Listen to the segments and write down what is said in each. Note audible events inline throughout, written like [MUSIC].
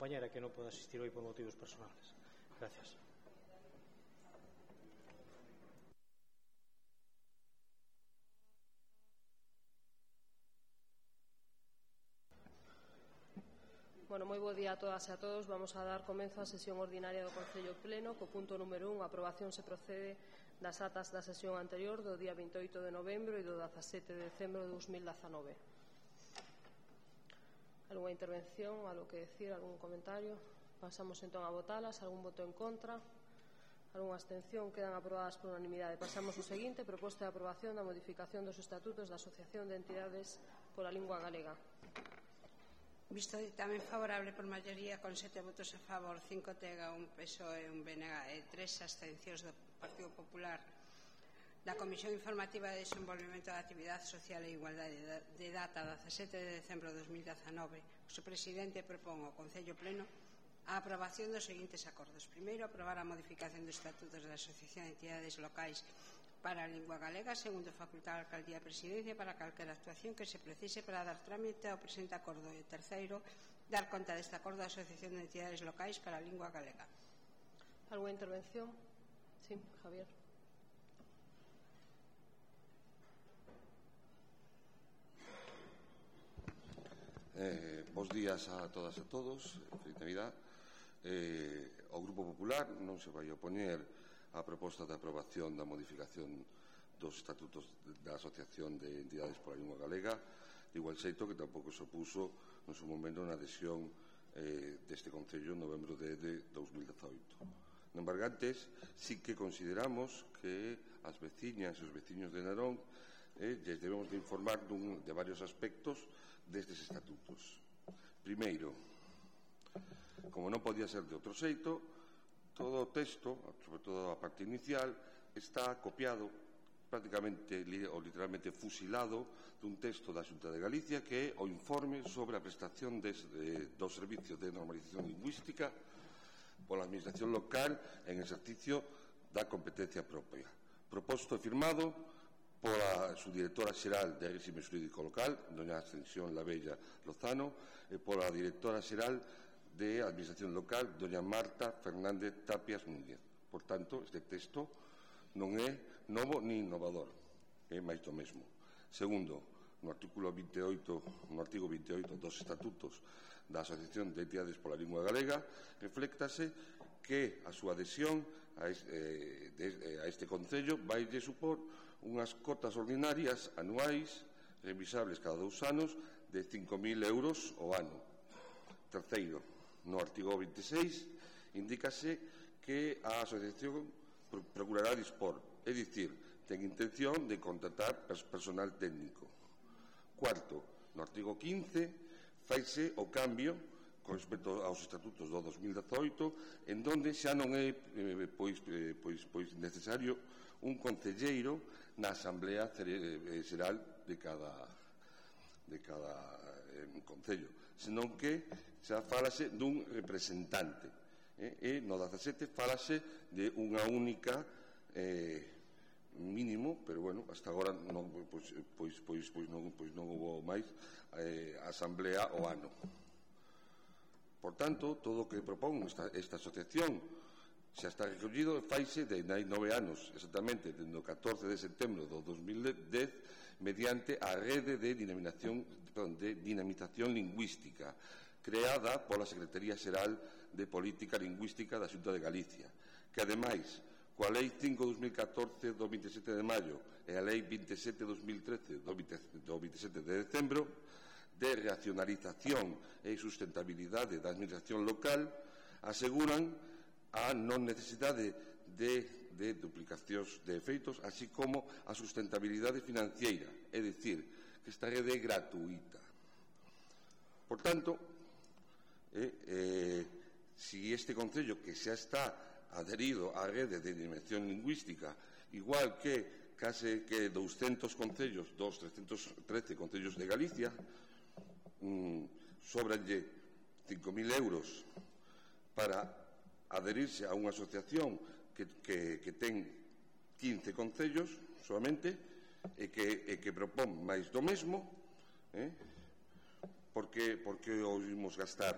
compañera que non pode asistir hoy por motivos personales. Gracias. Bueno, moi bo día a todas e a todos. Vamos a dar comenzo á sesión ordinaria do Concello Pleno co punto número 1, aprobación se procede das atas da sesión anterior do día 28 de novembro e do 17 de decembro de 2019. Alguna intervención, algo que decir, algún comentario? Pasamos entón a votalas, algún voto en contra, algunha abstención, quedan aprobadas por unanimidade. Pasamos ao seguinte, proposta de aprobación da modificación dos estatutos da Asociación de Entidades pola Lingua Galega. Visto tamén favorable por maioría con sete votos a favor, cinco tega, un PSOE, un BNG e tres abstencións do Partido Popular da Comisión Informativa de Desenvolvemento da Actividade Social e Igualdade de data 17 de decembro de 2019, o seu presidente propón ao Concello Pleno a aprobación dos seguintes acordos. Primeiro, aprobar a modificación dos estatutos da Asociación de Entidades Locais para a Lingua Galega, segundo facultar a Alcaldía e Presidencia para calquera actuación que se precise para dar trámite ao presente acordo e terceiro, dar conta deste acordo da Asociación de Entidades Locais para a Lingua Galega. Alguna intervención? Sí, Javier. Eh, bos días a todas e a todos Feliz Navidad. Eh, O Grupo Popular non se vai opoñer á proposta de aprobación da modificación dos estatutos da Asociación de Entidades pola Lingua Galega. De igual xeito que tampouco se opuso no seu momento na adhesión eh, deste Concello en novembro de, de 2018 Non embargantes, sí que consideramos que as veciñas e os veciños de Narón eh, lles debemos de informar dun, de varios aspectos destes estatutos. Primeiro, como non podía ser de outro xeito, todo o texto, sobre todo a parte inicial, está copiado prácticamente ou literalmente fusilado dun texto da Xunta de Galicia que é o informe sobre a prestación des, de, do Servicio de Normalización Lingüística pola Administración Local en exercicio da competencia propia proposto e firmado pola subdirectora xeral de Réxime Xurídico Local, doña Ascensión Labella Lozano, e pola directora xeral de Administración Local, doña Marta Fernández Tapias Núñez. Por tanto, este texto non é novo ni innovador, é máis do mesmo. Segundo, no artículo 28, no artigo 28 dos estatutos da Asociación de Entidades pola Lingua Galega, reflectase que a súa adhesión a este, eh, de, eh, a este Concello vai de supor unhas cotas ordinarias anuais revisables cada dous anos de 5.000 euros ao ano. Terceiro, no artigo 26 indícase que a asociación procurará dispor, é dicir, ten intención de contratar personal técnico. Cuarto, no artigo 15 faise o cambio con respecto aos estatutos do 2018 en donde xa non é eh, pois, eh, pois, pois necesario un concelleiro na asamblea xeral eh, eh, de cada de cada eh, concello, senón que xa falase dun representante. Eh, e no 17 falase de unha única eh, mínimo, pero bueno, hasta agora non, pois, pois, pois, pois non, pois non houve máis eh, asamblea o ano. Por tanto, todo o que propón esta, esta asociación xa está recollido faise de hai nove anos exactamente, dende o 14 de setembro do 2010 mediante a rede de dinamización, perdón, de dinamitación lingüística creada pola Secretaría Xeral de Política Lingüística da Xunta de Galicia que ademais coa Lei 5-2014 do 27 de maio e a Lei 27-2013 do 27 de decembro de racionalización e sustentabilidade da administración local aseguran a non necesidade de, de duplicacións de efeitos, así como a sustentabilidade financiera, é dicir, que esta rede é gratuita. Por tanto, eh, eh, si este Concello que xa está adherido á rede de dimensión lingüística, igual que case que 200 concellos, dos 313 concellos de Galicia, mm, sobranlle 5.000 euros para aderirse a unha asociación que, que, que ten 15 concellos solamente e que, e que propón máis do mesmo eh? porque, porque o imos gastar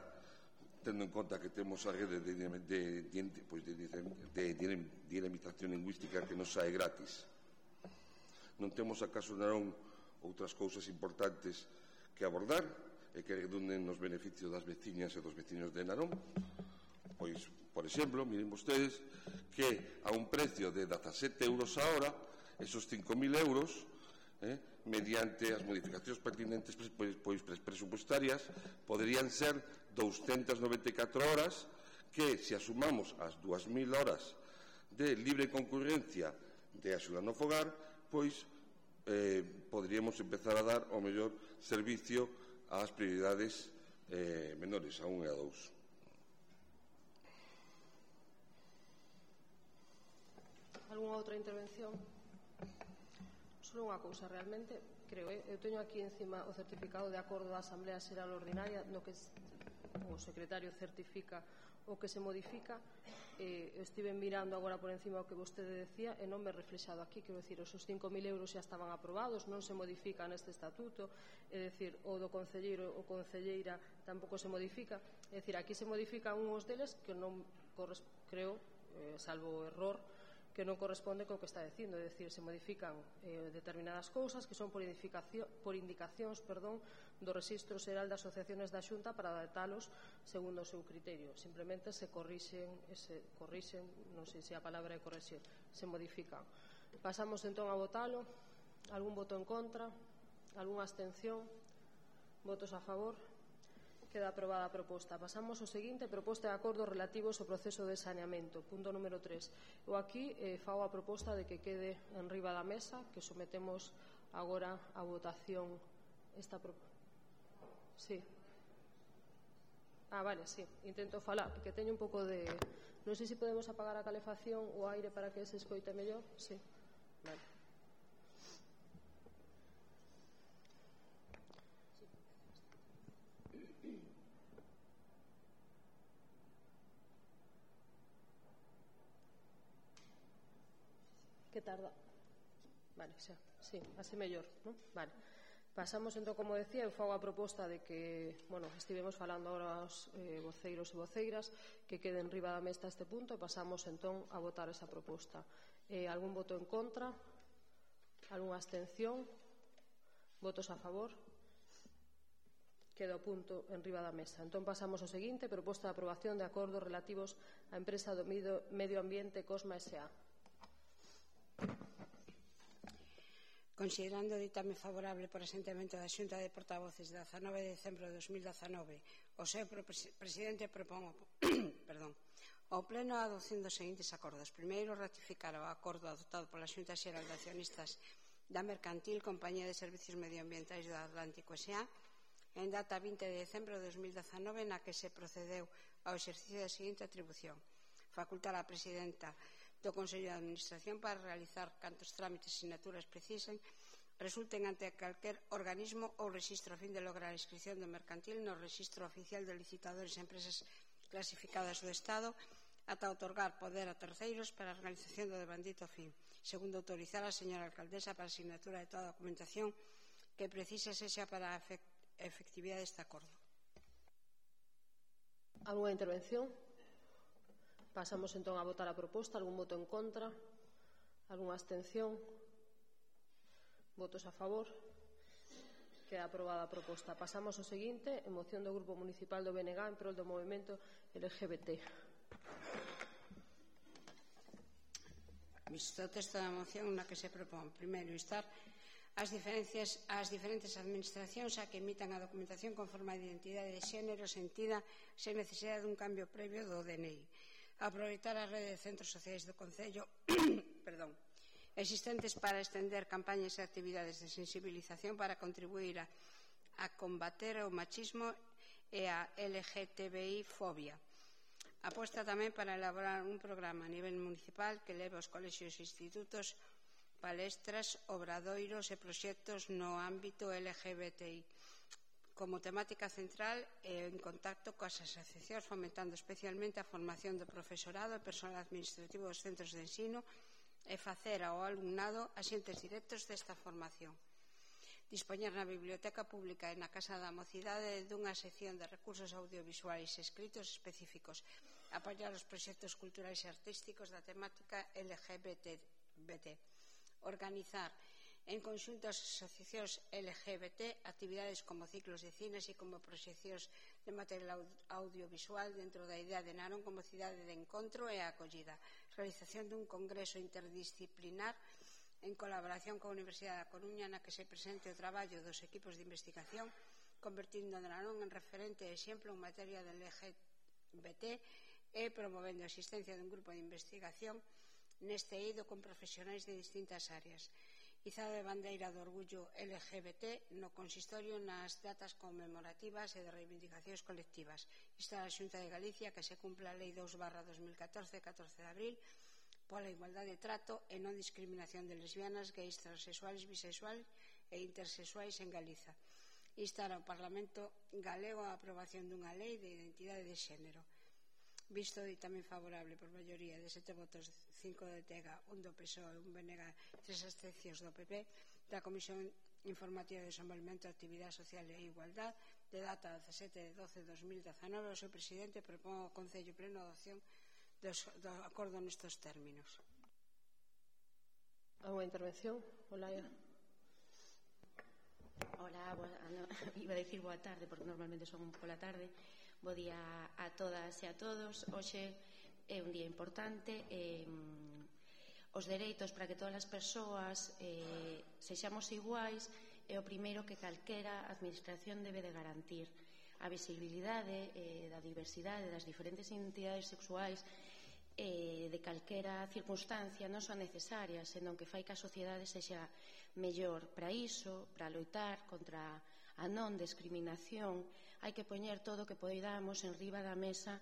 tendo en conta que temos a rede de, de, de, de, pois de, de, de, de dinamitación lingüística que nos sae gratis non temos acaso narón outras cousas importantes que abordar e que redunden nos beneficios das veciñas e dos veciños de Narón pois Por exemplo, miren vostedes que a un precio de 17 euros a hora, esos 5.000 euros, eh, mediante as modificacións pertinentes pois, pois presupuestarias, poderían ser 294 horas que, se asumamos as 2.000 horas de libre concurrencia de axuda no fogar, pois eh, poderíamos empezar a dar o mellor servicio ás prioridades eh, menores, a 1 e a 2. algunha outra intervención só unha cousa realmente creo, eh? eu teño aquí encima o certificado de acordo da Asamblea Xeral Ordinaria no que o secretario certifica o que se modifica eh, estive mirando agora por encima o que vostede decía e non me reflexado aquí quero dicir, os 5.000 euros xa estaban aprobados non se modifica neste estatuto é dicir, o do concelleiro ou concelleira tampouco se modifica é dicir, aquí se modifican uns deles que non creo, eh, salvo error que non corresponde co que está dicindo, é dicir, se modifican eh, determinadas cousas que son por, por indicacións perdón, do Registro Xeral das Asociaciones da Xunta para adaptalos segundo o seu criterio. Simplemente se corrixen, eh, se corrixen non sei se a palabra é corrixir, se modifican. Pasamos entón a votalo. Algún voto en contra? Algún abstención? Votos a favor? Queda aprobada a proposta. Pasamos ao seguinte, proposta de acordo relativos ao proceso de saneamento, punto número 3. Eu aquí eh, fago a proposta de que quede en riba da mesa, que sometemos agora a votación esta proposta. Sí. Ah, vale, sí, intento falar, porque teño un pouco de... Non sei se podemos apagar a calefacción ou aire para que se escoite mellor, sí. que tarda. Vale, xa, sí, así mellor, non? Vale. Pasamos, entón, como decía, eu fago a proposta de que, bueno, estivemos falando agora aos eh, voceiros e voceiras que queden riba da mesa este punto e pasamos, entón, a votar esa proposta. Eh, algún voto en contra? Alguna abstención? Votos a favor? Queda o punto en riba da mesa. Entón pasamos ao seguinte, proposta de aprobación de acordos relativos á empresa do medio ambiente Cosma S.A. Considerando o ditame favorable por asentamento da Xunta de Portavoces de 19 de decembro de 2019, o seu presidente propón [CLEARS THROAT] perdón, ao Pleno a adopción dos seguintes acordos. Primeiro, ratificar o acordo adoptado pola Xunta Xeral de Accionistas da Mercantil Compañía de Servicios Medioambientais do Atlántico S.A. en data 20 de decembro de 2019 na que se procedeu ao exercicio da seguinte atribución. Facultar a presidenta do Consello de Administración para realizar cantos trámites e sinaturas precisen resulten ante calquer organismo ou registro a fin de lograr a inscripción do mercantil no registro oficial de licitadores e empresas clasificadas do Estado ata otorgar poder a terceiros para a organización do bandito fin, segundo autorizar a señora alcaldesa para a asignatura de toda a documentación que precisa sexa para a efectividade deste acordo. Alguna intervención? Pasamos entón a votar a proposta. Algún voto en contra? Algúnha abstención? Votos a favor? Queda aprobada a proposta. Pasamos ao seguinte, moción do Grupo Municipal do BNG en prol do movimento LGBT. Visto o texto da moción na que se propón, primeiro, instar as diferencias ás diferentes administracións a que emitan a documentación conforme de identidade de xénero sentida sen necesidade dun cambio previo do DNI aproveitar a rede de centros sociais do Concello [COUGHS] perdón, existentes para estender campañas e actividades de sensibilización para contribuir a, a combater o machismo e a LGTBI fobia. Aposta tamén para elaborar un programa a nivel municipal que leve aos colexios e institutos palestras, obradoiros e proxectos no ámbito LGBTI como temática central e en contacto coas asociacións fomentando especialmente a formación do profesorado e personal administrativo dos centros de ensino e facer ao alumnado asientes directos desta formación. Dispoñer na Biblioteca Pública e na Casa da Mocidade dunha sección de recursos audiovisuais escritos específicos. Apoiar os proxectos culturais e artísticos da temática LGBT. Organizar en conxunto as asociacións LGBT, actividades como ciclos de cines e como proxeccións de material audiovisual dentro da idea de Narón como cidade de encontro e acollida, realización dun congreso interdisciplinar en colaboración coa Universidade da Coruña na que se presente o traballo dos equipos de investigación convertindo a Narón en referente e exemplo en materia de LGBT e promovendo a existencia dun grupo de investigación neste eido con profesionais de distintas áreas izada de bandeira do orgullo LGBT no consistorio nas datas conmemorativas e de reivindicacións colectivas. Isto da Xunta de Galicia que se cumpla a Lei 2 barra 2014, 14 de abril, pola igualdade de trato e non discriminación de lesbianas, gays, transexuales, bisexuales e intersexuais en Galiza. Instar ao Parlamento galego a aprobación dunha lei de identidade de xénero visto e tamén favorable por maioría de sete votos, cinco de Tega, un do PSOE, un BNG, tres abstencións do PP, da Comisión Informativa de Desenvolvemento, Actividade Social e Igualdad, de data 17 de 12 de 2019, o seu presidente propón ao Concello Pleno a adopción dos, do acordo nestos términos. Alguna intervención? Olaia. Hola, boa, no, [LAUGHS] iba a decir boa tarde porque normalmente son pola tarde. Bo día a todas e a todos. Hoxe é un día importante. Eh, os dereitos para que todas as persoas eh, sexamos iguais é o primeiro que calquera administración debe de garantir a visibilidade eh, da diversidade das diferentes identidades sexuais eh, de calquera circunstancia non son necesarias senón que fai que a sociedade sexa mellor para iso, para loitar contra a non discriminación hai que poñer todo o que poidamos en riba da mesa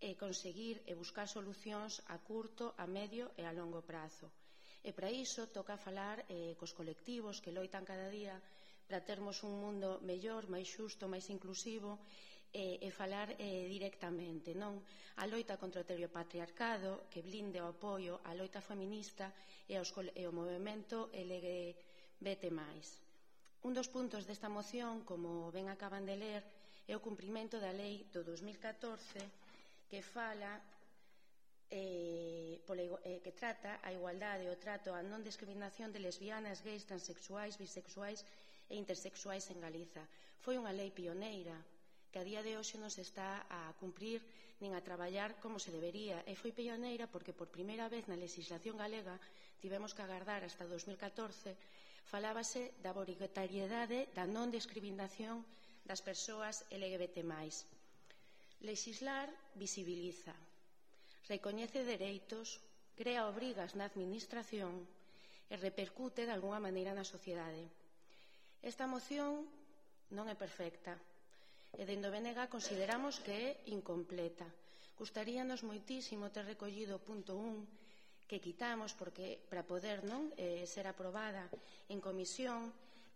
e conseguir e buscar solucións a curto, a medio e a longo prazo. E para iso toca falar eh, cos colectivos que loitan cada día para termos un mundo mellor, máis xusto, máis inclusivo e, e falar eh, directamente, non? A loita contra o patriarcado que blinde o apoio á loita feminista e, aos, e o movimento LGBT+. Un dos puntos desta moción, como ben acaban de ler, é o cumprimento da lei do 2014 que fala eh, pola, eh, que trata a igualdade e o trato a non discriminación de lesbianas, gays, transexuais, bisexuais e intersexuais en Galiza. Foi unha lei pioneira que a día de hoxe non se está a cumprir nin a traballar como se debería e foi pioneira porque por primeira vez na legislación galega tivemos que agardar hasta 2014 falábase da obrigatoriedade da non discriminación das persoas LGBT+. Lexislar visibiliza, recoñece dereitos, crea obrigas na administración e repercute de alguna maneira na sociedade. Esta moción non é perfecta e dendo BNG consideramos que é incompleta. Gustaríanos moitísimo ter recollido o punto 1 que quitamos porque para poder non eh, ser aprobada en comisión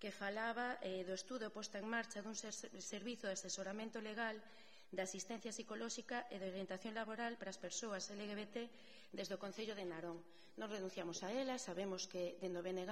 que falaba eh, do estudo posto en marcha dun ser servizo de asesoramento legal de asistencia psicolóxica e de orientación laboral para as persoas LGBT desde o Concello de Narón. Non renunciamos a ela, sabemos que dentro do BNG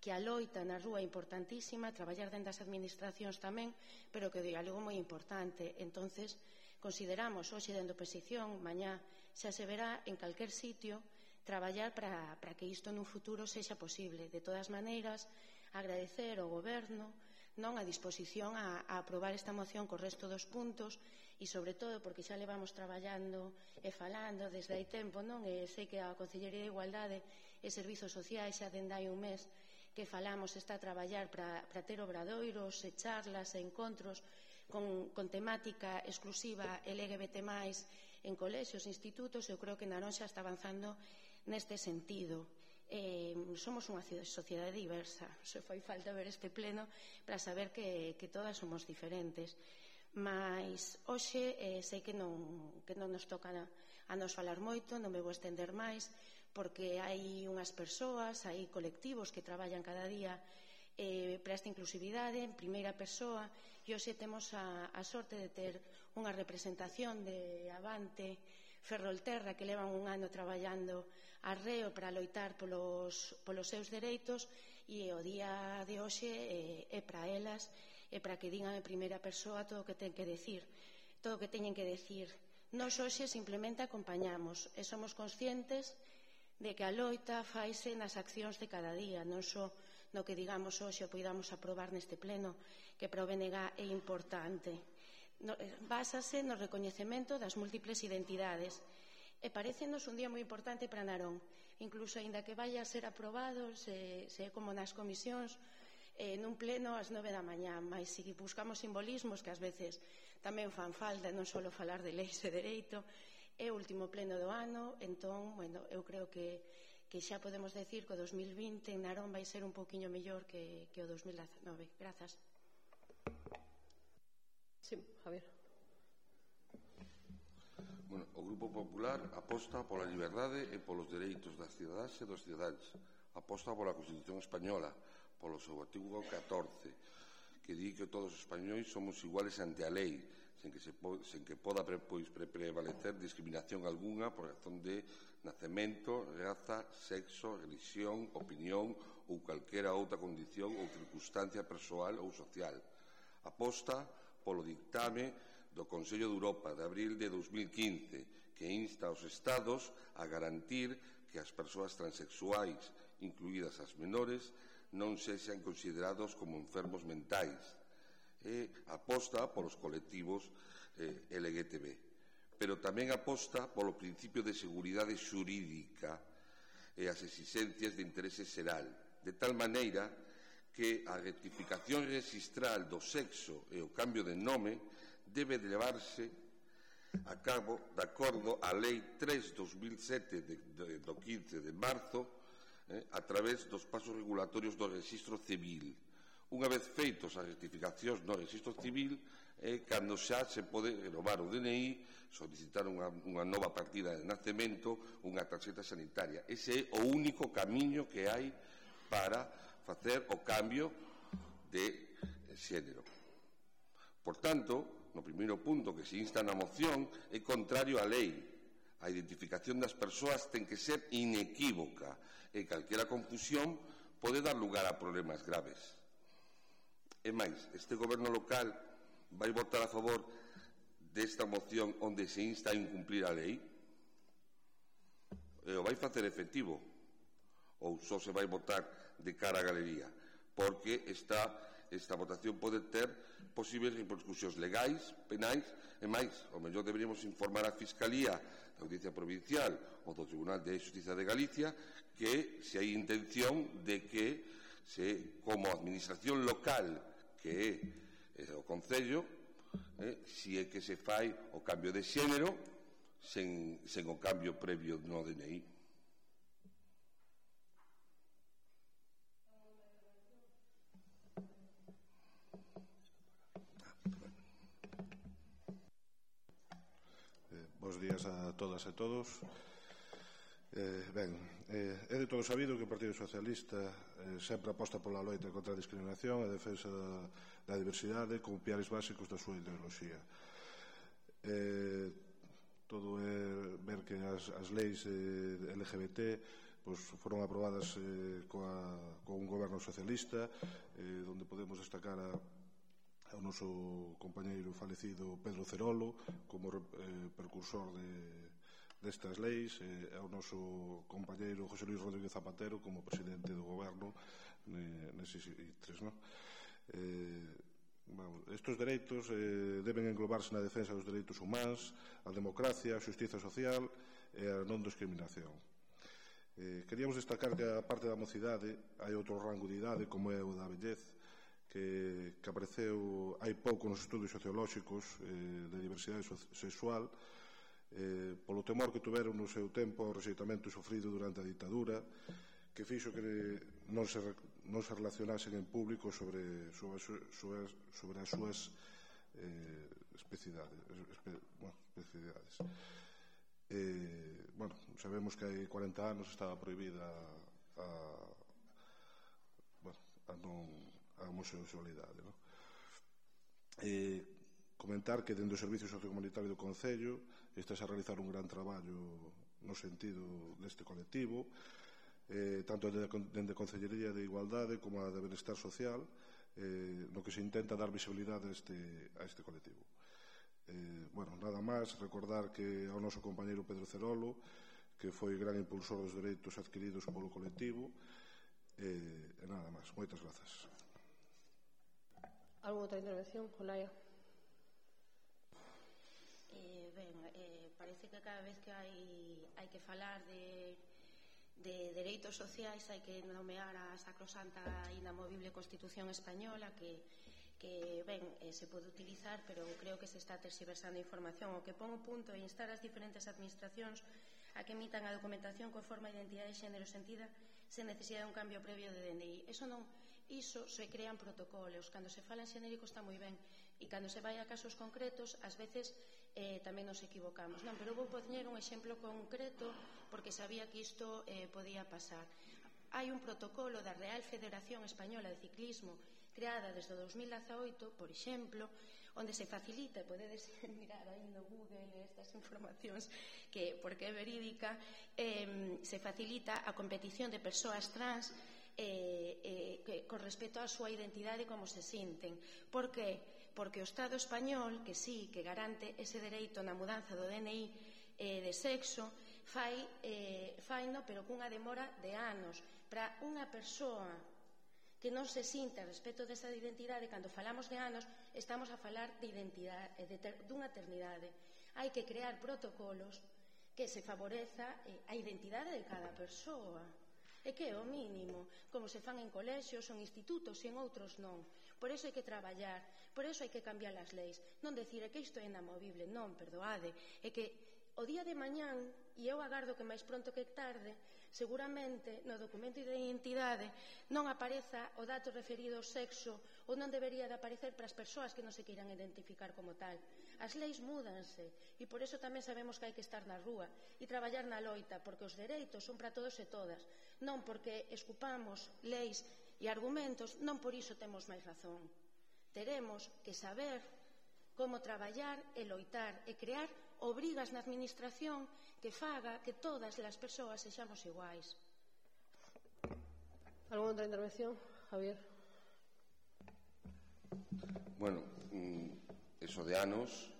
que a loita na rúa é importantísima, traballar dentro das administracións tamén, pero que o diálogo moi importante. Entonces, consideramos hoxe dentro oposición, mañá xa se verá en calquer sitio, traballar para, para que isto nun futuro sexa posible. De todas maneiras, agradecer ao goberno non a disposición a, a aprobar esta moción co resto dos puntos e sobre todo porque xa levamos traballando e falando desde hai tempo non e sei que a Consellería de Igualdade e Servizos Sociais xa dende hai un mes que falamos está a traballar para, para ter obradoiros e charlas e encontros con, con temática exclusiva LGBT+, en colexios, institutos, eu creo que Narón xa está avanzando neste sentido eh, somos unha sociedade diversa. Se foi falta ver este pleno para saber que, que todas somos diferentes. Mas hoxe eh, sei que non, que non nos toca a, a nos falar moito, non me vou estender máis, porque hai unhas persoas, hai colectivos que traballan cada día eh, para esta inclusividade en primeira persoa e hoxe temos a, a sorte de ter unha representación de Avante Ferrolterra que levan un ano traballando arreo para loitar polos, polos seus dereitos e o día de hoxe é, é para elas e para que digan en primeira persoa todo o que ten que decir todo o que teñen que decir Nos hoxe simplemente acompañamos e somos conscientes de que a loita faise nas accións de cada día, non só no que digamos hoxe ou poidamos aprobar neste pleno, que para o BNG é importante. Eh, basase no recoñecemento das múltiples identidades. E parecenos un día moi importante para Narón. Incluso aínda que vaya a ser aprobado se, se é como nas comisións eh, nun pleno ás nove da mañá. Mas se buscamos simbolismos que ás veces tamén fan falta non só falar de leis e dereito é o último pleno do ano. Entón, bueno, eu creo que que xa podemos decir que o 2020 en Narón vai ser un poquinho mellor que, que o 2019 Grazas. Sí, Javier. Bueno, o Grupo Popular aposta pola liberdade e polos dereitos das cidadás e dos cidadáns. Aposta pola Constitución Española, polo seu artigo 14, que di que todos os españois somos iguales ante a lei, sen que, se po, sen que poda pre, pois, pre, prevalecer discriminación alguna por razón de nacemento, raza, sexo, religión, opinión ou calquera outra condición ou circunstancia persoal ou social. Aposta polo dictame do Consello de Europa de abril de 2015 que insta aos Estados a garantir que as persoas transexuais, incluídas as menores, non sexan considerados como enfermos mentais e aposta polos colectivos eh, LGTB. Pero tamén aposta polo principio de seguridade xurídica e as exigencias de interese xeral, de tal maneira que a rectificación registral do sexo e o cambio de nome debe de levarse a cabo de acordo á Lei 3-2007 de, de, do 15 de marzo eh, a través dos pasos regulatorios do registro civil. Unha vez feitos as rectificacións no registro civil, eh, cando xa se pode renovar o DNI, solicitar unha, unha nova partida de nacemento, unha tarxeta sanitaria. Ese é o único camiño que hai para facer o cambio de xénero. Por tanto, no primeiro punto que se insta na moción é contrario á lei. A identificación das persoas ten que ser inequívoca e calquera confusión pode dar lugar a problemas graves. E máis, este goberno local vai votar a favor desta moción onde se insta a incumplir a lei? E o vai facer efectivo? ou só se vai votar de cara a galería porque esta, esta votación pode ter posibles repercusións legais, penais e máis, O mellor deberíamos informar a Fiscalía da Audiencia Provincial ou do Tribunal de Justicia de Galicia que se hai intención de que se, como administración local que é eh, o Concello eh, si é que se fai o cambio de xénero sen, sen o cambio previo no DNI. Bos días a todas e todos. Eh, ben, eh, é de todo sabido que o Partido Socialista eh, sempre aposta pola loita contra a discriminación e a defensa da, da diversidade con piares básicos da súa ideoloxía. Eh, todo é ver que as, as leis eh, LGBT pois, foron aprobadas eh, coa, con un goberno socialista eh, donde podemos destacar a o noso compañeiro falecido Pedro Cerolo como eh, precursor de, destas leis. Eh, ao noso compañeiro José Luis Rodríguez Zapatero como presidente do goberno eh, neses itres no? eh, bueno, estos dereitos eh, deben englobarse na defensa dos dereitos humanos a democracia, a justiza social e a non discriminación eh, queríamos destacar que a parte da mocidade hai outro rango de idade como é o da vellez que, que apareceu hai pouco nos estudos sociolóxicos eh, de diversidade sexual eh, polo temor que tuveron no seu tempo ao rexeitamento sofrido durante a ditadura que fixo que non se, non se relacionasen en público sobre, sobre, sobre, sobre as súas eh, especidades, espe, bueno, especificidades. Eh, bueno, sabemos que hai 40 anos estaba prohibida a, a, bueno, a non a homosexualidade. Non? E comentar que dentro do Servicio Sociocomunitario do Concello estás a realizar un gran traballo no sentido deste colectivo eh, tanto dende a Concellería de Igualdade como a de Benestar Social eh, no que se intenta dar visibilidade a este, a este colectivo eh, bueno, nada máis recordar que ao noso compañeiro Pedro Cerolo que foi gran impulsor dos dereitos adquiridos polo colectivo eh, e nada máis, moitas grazas Alguna outra intervención, Olaia? Eh, ben, eh, parece que cada vez que hai, hai que falar de, de dereitos sociais hai que nomear a sacrosanta inamovible Constitución Española que, que ben, eh, se pode utilizar pero creo que se está tersiversando información o que pon o punto é instar as diferentes administracións a que emitan a documentación conforme a identidade de xénero sentida sen necesidade de un cambio previo de DNI. Eso non Iso se crean protocolos, cando se fala en xenérico está moi ben. E cando se vai a casos concretos ás veces eh, tamén nos equivocamos. Non, pero vou poñer un exemplo concreto porque sabía que isto eh, podía pasar. Hai un protocolo da Real Federación Española de Ciclismo creada desde 2018, por exemplo, onde se facilita, podedes [LAUGHS] mirar aí no Google estas informacións que porque é verídica, eh, se facilita a competición de persoas trans eh, eh, con respecto á súa identidade como se sinten. Por que? Porque o Estado español, que sí, que garante ese dereito na mudanza do DNI eh, de sexo, fai, eh, faino pero cunha demora de anos para unha persoa que non se sinta respecto desa identidade cando falamos de anos estamos a falar de identidade eh, de ter, dunha eternidade hai que crear protocolos que se favoreza eh, a identidade de cada persoa É que é o mínimo, como se fan en colexios, en institutos e en outros non. Por iso hai que traballar, por iso hai que cambiar as leis. Non decir é que isto é inamovible, non, perdoade. É que o día de mañán, e eu agardo que máis pronto que tarde, seguramente no documento de identidade non apareza o dato referido ao sexo ou non debería de aparecer para as persoas que non se queiran identificar como tal. As leis mudanse e por eso tamén sabemos que hai que estar na rúa e traballar na loita, porque os dereitos son para todos e todas, non porque escupamos leis e argumentos, non por iso temos máis razón. Teremos que saber como traballar e loitar e crear obrigas na administración que faga que todas as persoas sexamos iguais. Alguna outra intervención, Javier? Bueno, mm, eso de anos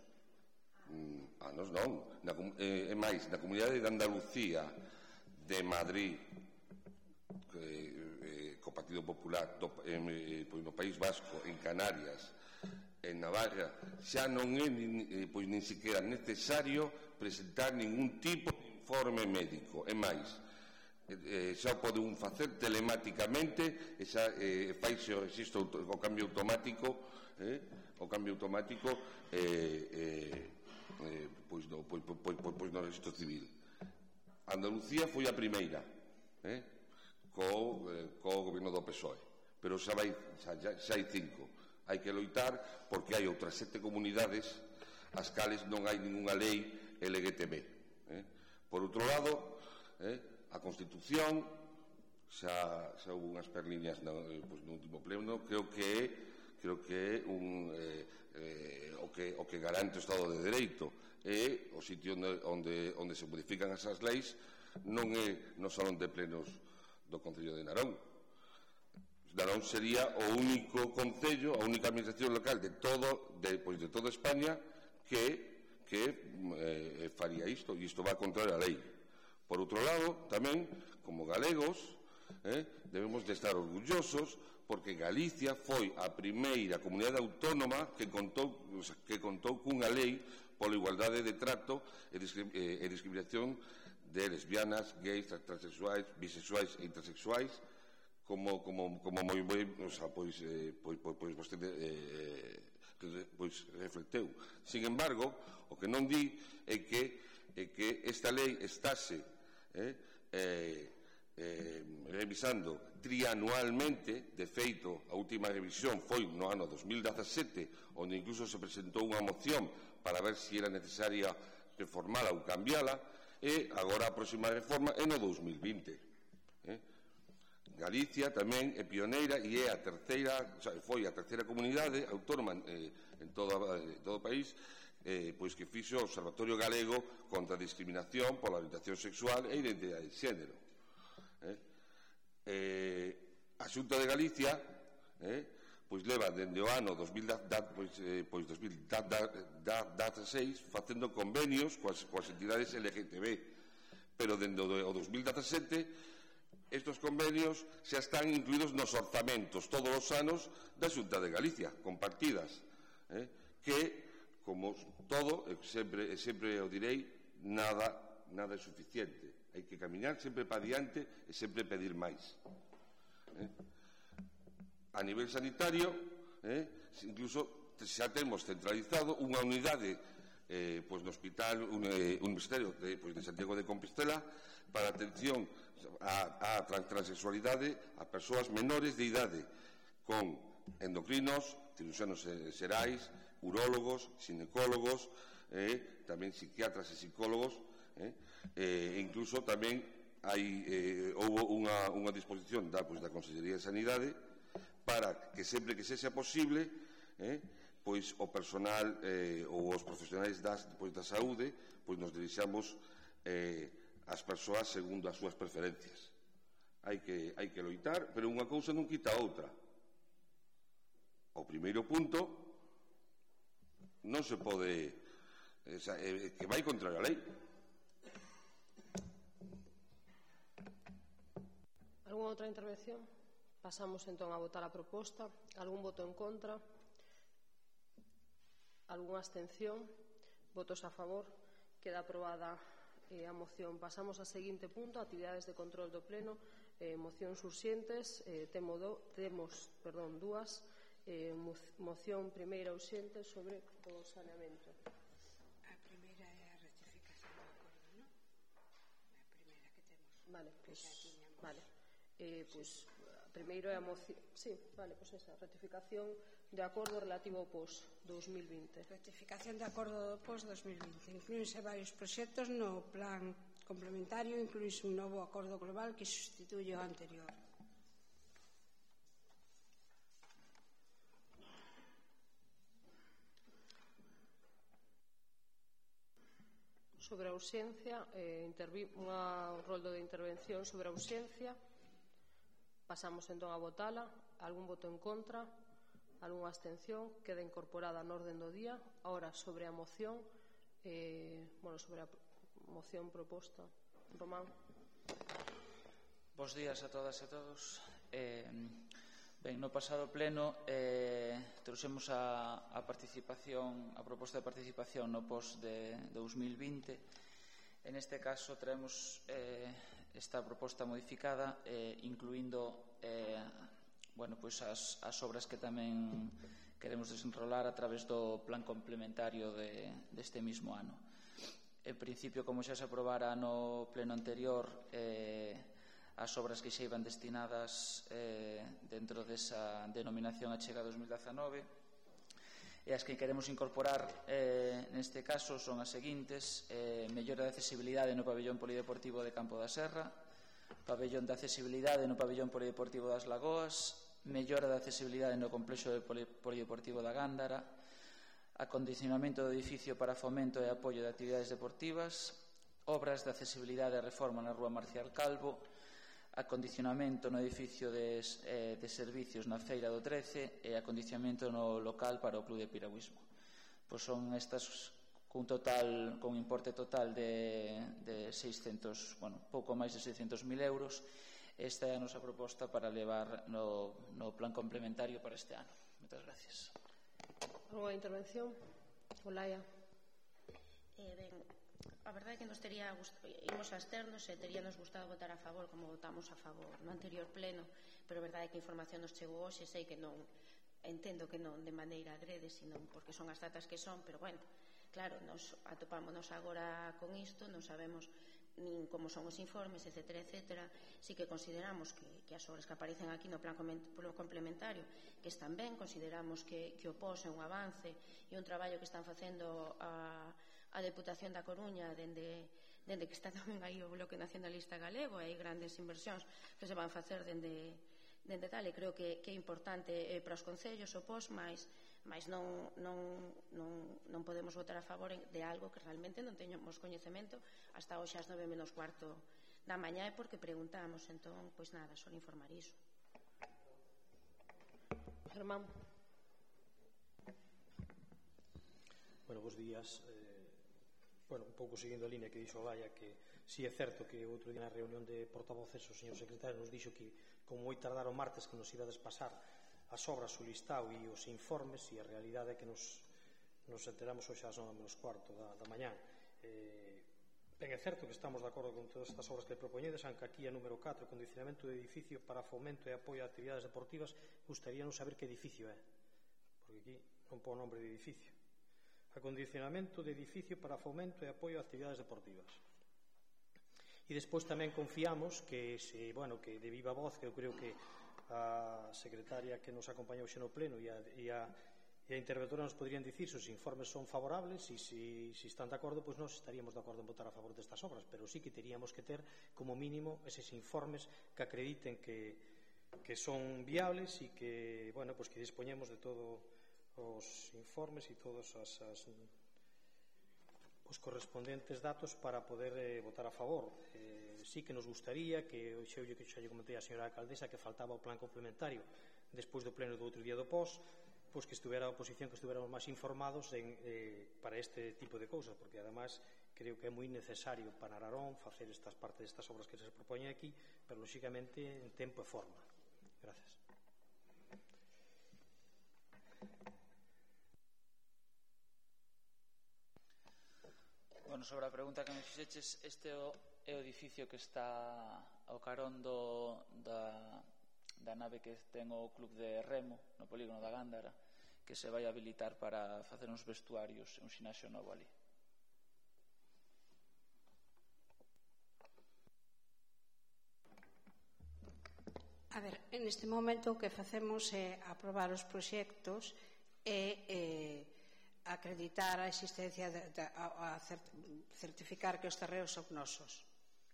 mm, anos non na, eh, é máis, na comunidade de Andalucía de Madrid eh, eh, co Partido Popular do, eh, no País Vasco en Canarias en Navarra. Xa non é nin, pois nin eh, sequera necesario presentar ningún tipo de informe médico. É máis, eh, eh xa o pode un facer telemáticamente e xa eh, faise o o cambio automático eh, o cambio automático eh, eh, eh, pois, no, pois, pois, pois, pois no registro civil. Andalucía foi a primeira eh, co, eh, co goberno do PSOE pero xa, vai, xa, xa, xa hai cinco. Hai que loitar porque hai outras sete comunidades as cales non hai ninguna lei LGTB. Eh? Por outro lado, eh, a Constitución xa, xa houve unhas perliñas no, pues, pois, no último pleno, creo que é creo que é un, eh, eh, o, que, o que garante o Estado de Dereito é o sitio onde, onde se modifican esas leis non é no salón de plenos do Concello de Narón Narón sería o único concello, a única administración local de todo de, pois, de toda España que que eh, faría isto e isto va contra a lei. Por outro lado, tamén, como galegos, eh, debemos de estar orgullosos porque Galicia foi a primeira comunidade autónoma que contou, que contou cunha lei pola igualdade de trato e, e discriminación de lesbianas, gays, transexuais, bisexuais e intersexuais como como como moi moi, o sea, pois eh, pois pois, pois vostede eh, eh pois reflecteu. Sin embargo, o que non di é que é que esta lei estáse eh, eh, eh, revisando trianualmente, de feito, a última revisión foi no ano 2017, onde incluso se presentou unha moción para ver se si era necesaria reformala ou cambiala, e agora a próxima reforma é no 2020. Galicia tamén é pioneira e é a terceira, xa, foi a terceira comunidade autónoma eh, en, todo, eh, todo o país eh, pois que fixo o Observatorio Galego contra a discriminación pola orientación sexual e identidade de xénero. Eh? Eh, a Xunta de Galicia eh, pois leva dende o ano 2000, da, pois, eh, pois 2016 facendo convenios coas, coas entidades LGTB pero dende o 2017 Estos convenios xa están incluídos nos orzamentos todos os anos da Xunta de Galicia, compartidas, eh, que, como todo, sempre, sempre o direi, nada, nada é suficiente. Hai que caminar sempre para diante e sempre pedir máis. Eh. A nivel sanitario, eh, incluso xa temos centralizado unha unidade eh, pois no Hospital un, eh, Universitario de, pois, de Santiago de Compostela para atención a, a transexualidade a persoas menores de idade con endocrinos, cirurxanos eh, xerais, urólogos, ginecólogos, eh, tamén psiquiatras e psicólogos, eh, eh e incluso tamén hai, eh, houve unha, unha disposición da, pois, da Consellería de Sanidade para que sempre que sexa posible eh, pois o personal eh, ou os profesionais das, pois, da saúde pois nos dirixamos eh, as persoas segundo as súas preferencias. Hai que, hai que loitar, pero unha cousa non quita a outra. O primeiro punto non se pode eh, esa, eh, que vai contra a lei. Alguna outra intervención? Pasamos entón a votar a proposta. Algún voto en contra? Alguna abstención? Votos a favor? Queda aprobada eh, a moción. Pasamos ao seguinte punto, actividades de control do Pleno, eh, mocións urxentes, eh, temo do, temos perdón, dúas, eh, moción primeira urxente sobre o saneamento. A primeira é a rectificación do acordo, non? A primeira que temos. Vale, pois, pues, vale. Eh, pois, pues, primeiro é a moción, sí, vale, pois esa, ratificación de acordo relativo ao POS 2020. Ratificación de acordo do POS 2020. Incluíse varios proxectos no plan complementario, incluíse un novo acordo global que sustituye o anterior. sobre a ausencia, eh, intervi unha roldo de intervención sobre a ausencia Pasamos entón a votala. Algún voto en contra? Algún abstención? Queda incorporada na orden do día. Ahora, sobre a moción, eh, bueno, sobre a moción proposta. Román. Bos días a todas e a todos. Eh, ben, no pasado pleno eh, trouxemos a, a participación a proposta de participación no POS de 2020. En este caso traemos eh, esta proposta modificada eh, incluindo eh, bueno, pois as, as obras que tamén queremos desenrolar a través do plan complementario de, deste mismo ano. En principio, como xa se aprobara no pleno anterior, eh, as obras que xa iban destinadas eh, dentro desa denominación achega 2019, e as que queremos incorporar eh, neste caso son as seguintes eh, mellora de accesibilidade no pabellón polideportivo de Campo da Serra pabellón de accesibilidade no pabellón polideportivo das Lagoas mellora de accesibilidade no complexo de polideportivo da Gándara acondicionamento do edificio para fomento e apoio de actividades deportivas obras de accesibilidade e reforma na Rúa Marcial Calvo acondicionamento no edificio de, eh, de servicios na Feira do 13 e acondicionamento no local para o Club de Piragüismo. Pois son estas cun total con importe total de, de 600, bueno, pouco máis de 600.000 euros. Esta é a nosa proposta para levar no, no plan complementario para este ano. Moitas gracias. Alguna intervención? Olaya. Eh, ben, a verdade é que nos tería imos a externos e teríanos gustado votar a favor como votamos a favor no anterior pleno pero a verdade é que a información nos chegou hoxe sei que non entendo que non de maneira adrede sino porque son as datas que son pero bueno, claro, nos atopámonos agora con isto non sabemos nin como son os informes, etc, etc si que consideramos que, que as obras que aparecen aquí no plan complementario que están ben, consideramos que, que o pos é un avance e un traballo que están facendo a, a Deputación da Coruña dende, dende que está [LAUGHS] tamén aí o Bloque Nacionalista Galego e hai grandes inversións que se van facer dende, dende tal e creo que, que é importante eh, para os concellos o pos, máis mas non, non, non, non podemos votar a favor de algo que realmente non teñamos coñecemento hasta hoxe as 9 menos cuarto da mañá é porque preguntamos entón, pois nada, só informar iso. Germán. Bueno, bons días eh, Bueno, un pouco seguindo a línea que dixo Laia que si sí é certo que outro día na reunión de portavoces o señor secretario nos dixo que como moi tardar o martes que nos irades pasar as obras o listado e os informes e a realidade é que nos, nos enteramos hoxe ás 9 menos cuarto da, da mañá. Eh, ben é certo que estamos de acordo con todas estas obras que propoñedes anca aquí a número 4 condicionamento de edificio para fomento e apoio a actividades deportivas gustaría non saber que edificio é porque aquí non pon nombre de edificio acondicionamento de edificio para fomento e apoio a actividades deportivas. E despois tamén confiamos que se, bueno, que de viva voz, que eu creo que a secretaria que nos acompañou xe no pleno e a, e a, e a interventora nos poderían dicir se os informes son favorables e se, se están de acordo, pois nós estaríamos de acordo en votar a favor destas obras, pero sí que teríamos que ter como mínimo eses informes que acrediten que, que son viables e que, bueno, pois que dispoñemos de todo os informes e todos as, as os correspondentes datos para poder eh, votar a favor. Eh, sí que nos gustaría que, xe que xa lle comentei a señora alcaldesa que faltaba o plan complementario despois do pleno do outro día do POS, pois que estuvera a oposición, que estuveramos máis informados en, eh, para este tipo de cousas, porque además creo que é moi necesario para Ararón facer estas partes destas obras que se propoñen aquí, pero lóxicamente en tempo e forma. Gracias. Bueno, sobre a pregunta que me fixeches, este é o, é o edificio que está ao carón do, da, da nave que ten o club de Remo, no polígono da Gándara, que se vai habilitar para facer uns vestuarios e un xinaxo novo ali. A ver, en este momento o que facemos é aprobar os proxectos e eh, acreditar a existencia de, de, a, a certificar que os terreos son nosos.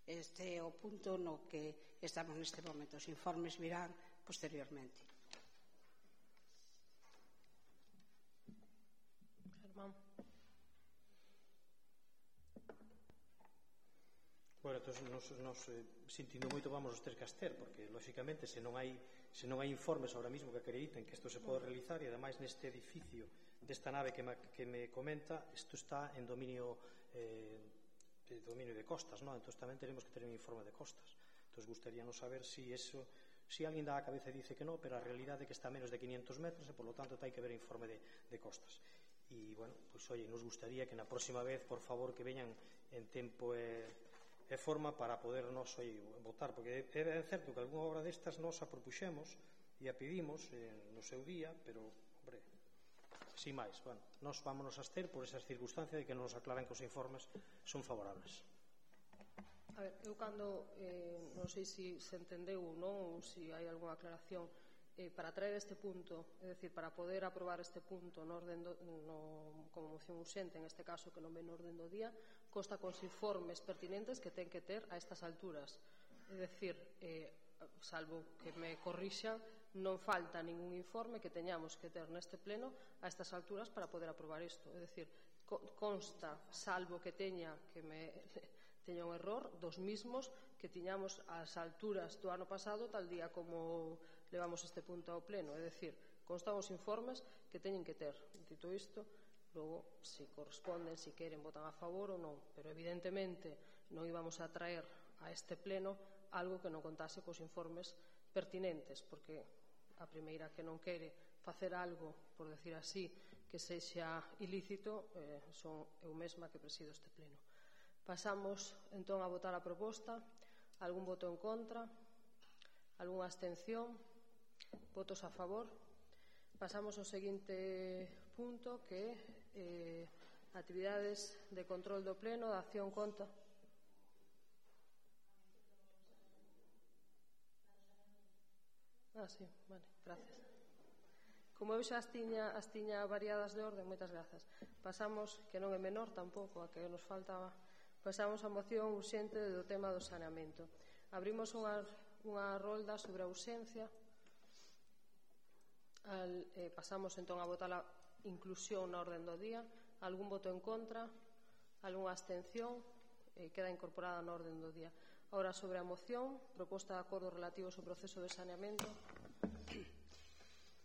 Este é o punto no que estamos neste momento. Os informes virán posteriormente. Germán. Bueno, entón, nos, nos eh, sentindo moito vamos os ter que aster, porque, lóxicamente, se non hai, se non hai informes ahora mismo que acrediten que isto se pode realizar, e, ademais, neste edificio desta nave que me, que me comenta, isto está en dominio eh, de dominio de costas, ¿no? Entón tamén teremos que ter un informe de costas. Entón gustaríanos saber se si eso Si alguén dá a cabeza e dice que non, pero a realidade é que está a menos de 500 metros e, por lo tanto, hai que ver informe de, de costas. E, bueno, pois, pues, oye, nos gustaría que na próxima vez, por favor, que veñan en tempo e, e forma para poder nos oye, votar, porque é, é certo que algunha obra destas nos a propuxemos e a pedimos eh, no seu día, pero, hombre, Sin máis, bueno, nos vámonos a abster por esas circunstancias de que nos aclaran que os informes son favorables. A ver, eu cando, eh, non sei se si se entendeu ou non, ou se si hai algunha aclaración, eh, para traer este punto, é dicir, para poder aprobar este punto no orden do, no, como moción urxente, en este caso que non ven no orden do día, consta cos informes pertinentes que ten que ter a estas alturas. É dicir, eh, salvo que me corrixan, non falta ningún informe que teñamos que ter neste pleno a estas alturas para poder aprobar isto. É dicir, consta, salvo que teña que me [LAUGHS] teña un error dos mismos que tiñamos ás alturas do ano pasado tal día como levamos este punto ao pleno. É dicir, constan os informes que teñen que ter. Dito isto, logo se corresponden, se queren, votan a favor ou non, pero evidentemente non íbamos a traer a este pleno algo que non contase cos informes pertinentes, porque a primeira que non quere facer algo, por decir así, que sexa ilícito, eh, son eu mesma que presido este pleno. Pasamos entón a votar a proposta. Algún voto en contra? Algúnha abstención? Votos a favor? Pasamos ao seguinte punto que é eh, actividades de control do pleno, da acción contra Ah, sí, vale, gracias. Como eu xa as tiña, as tiña variadas de orden, moitas grazas. Pasamos, que non é menor tampouco, a que nos faltaba, pasamos a moción urxente do tema do saneamento. Abrimos unha, unha rolda sobre a ausencia, Al, eh, pasamos entón a votar a inclusión na orden do día, algún voto en contra, algunha abstención, eh, queda incorporada na orden do día. Ora sobre a moción, proposta de acordo relativo ao proceso de saneamento.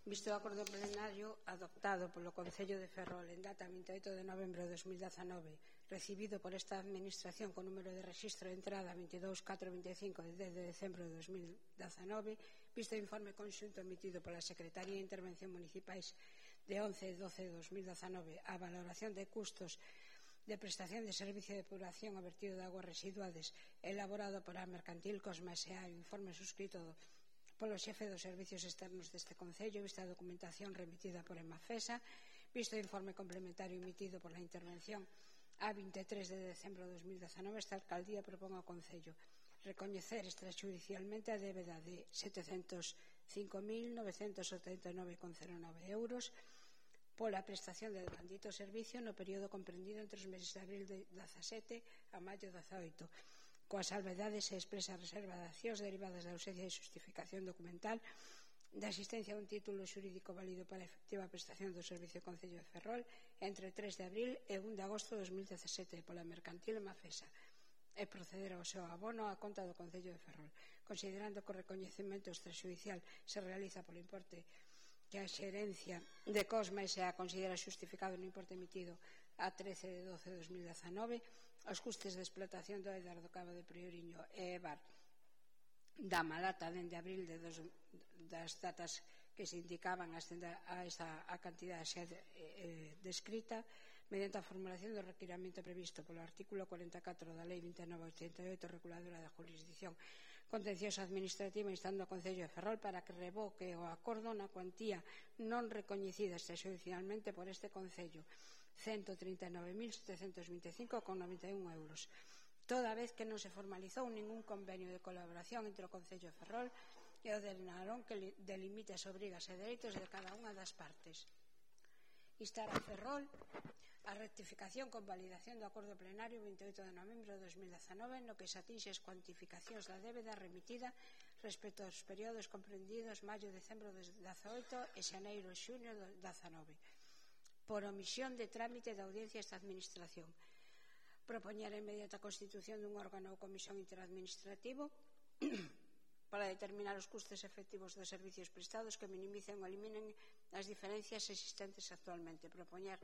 Visto o acordo plenario adoptado polo Concello de Ferrol en data 28 de novembro de 2019, recibido por esta Administración con número de registro de entrada 22425 de 10 de decembro de 2019, visto o informe conxunto emitido pola Secretaría de Intervención Municipais de 11 e 12 de 2019, a valoración de custos de prestación de servicio de depuración a vertido de aguas residuales elaborado para a Mercantil Cosma S.A. e o informe suscrito polo xefe dos servicios externos deste Concello, vista a documentación remitida por EMAFESA, visto o informe complementario emitido por la intervención a 23 de decembro de 2019, esta alcaldía propón ao Concello recoñecer extrajudicialmente a débeda de 705.979,09 euros pola prestación de bandito servicio no período comprendido entre os meses de abril de 17 a maio 18 coas salvedades se expresa a reserva de accións derivadas da ausencia de justificación documental da existencia dun título xurídico válido para a efectiva prestación do Servicio Concello de Ferrol entre 3 de abril e 1 de agosto de 2017 pola mercantil Mafesa e proceder ao seu abono á conta do Concello de Ferrol, considerando que o recoñecemento extrajudicial se realiza polo importe que a xerencia de Cosme a considera xustificado no importe emitido a 13 de 12 de 2019 os custes de explotación do Edar do Cabo de Prioriño e Ebar da Malata dende abril de dos, das datas que se indicaban ascenda a esa a cantidade xa de, eh, descrita mediante a formulación do requiramento previsto polo artículo 44 da Lei 2988 reguladora da jurisdicción contencioso administrativo instando ao Concello de Ferrol para que revoque o acordo na cuantía non recoñecida excepcionalmente por este Concello 139.725,91 euros toda vez que non se formalizou ningún convenio de colaboración entre o Concello de Ferrol e o de Narón que delimita as obrigas e dereitos de cada unha das partes. Instar a Ferrol a rectificación con validación do acordo plenario 28 de novembro de 2019 no que se atinxe as cuantificacións da débeda remitida respecto aos períodos comprendidos maio-decembro de 18 e xaneiro-xuño de 19 por omisión de trámite da audiencia esta administración propoñer a inmediata constitución dun órgano ou comisión interadministrativo [CLEARS THROAT] para determinar os custes efectivos dos servicios prestados que minimicen ou eliminen as diferencias existentes actualmente. Propoñer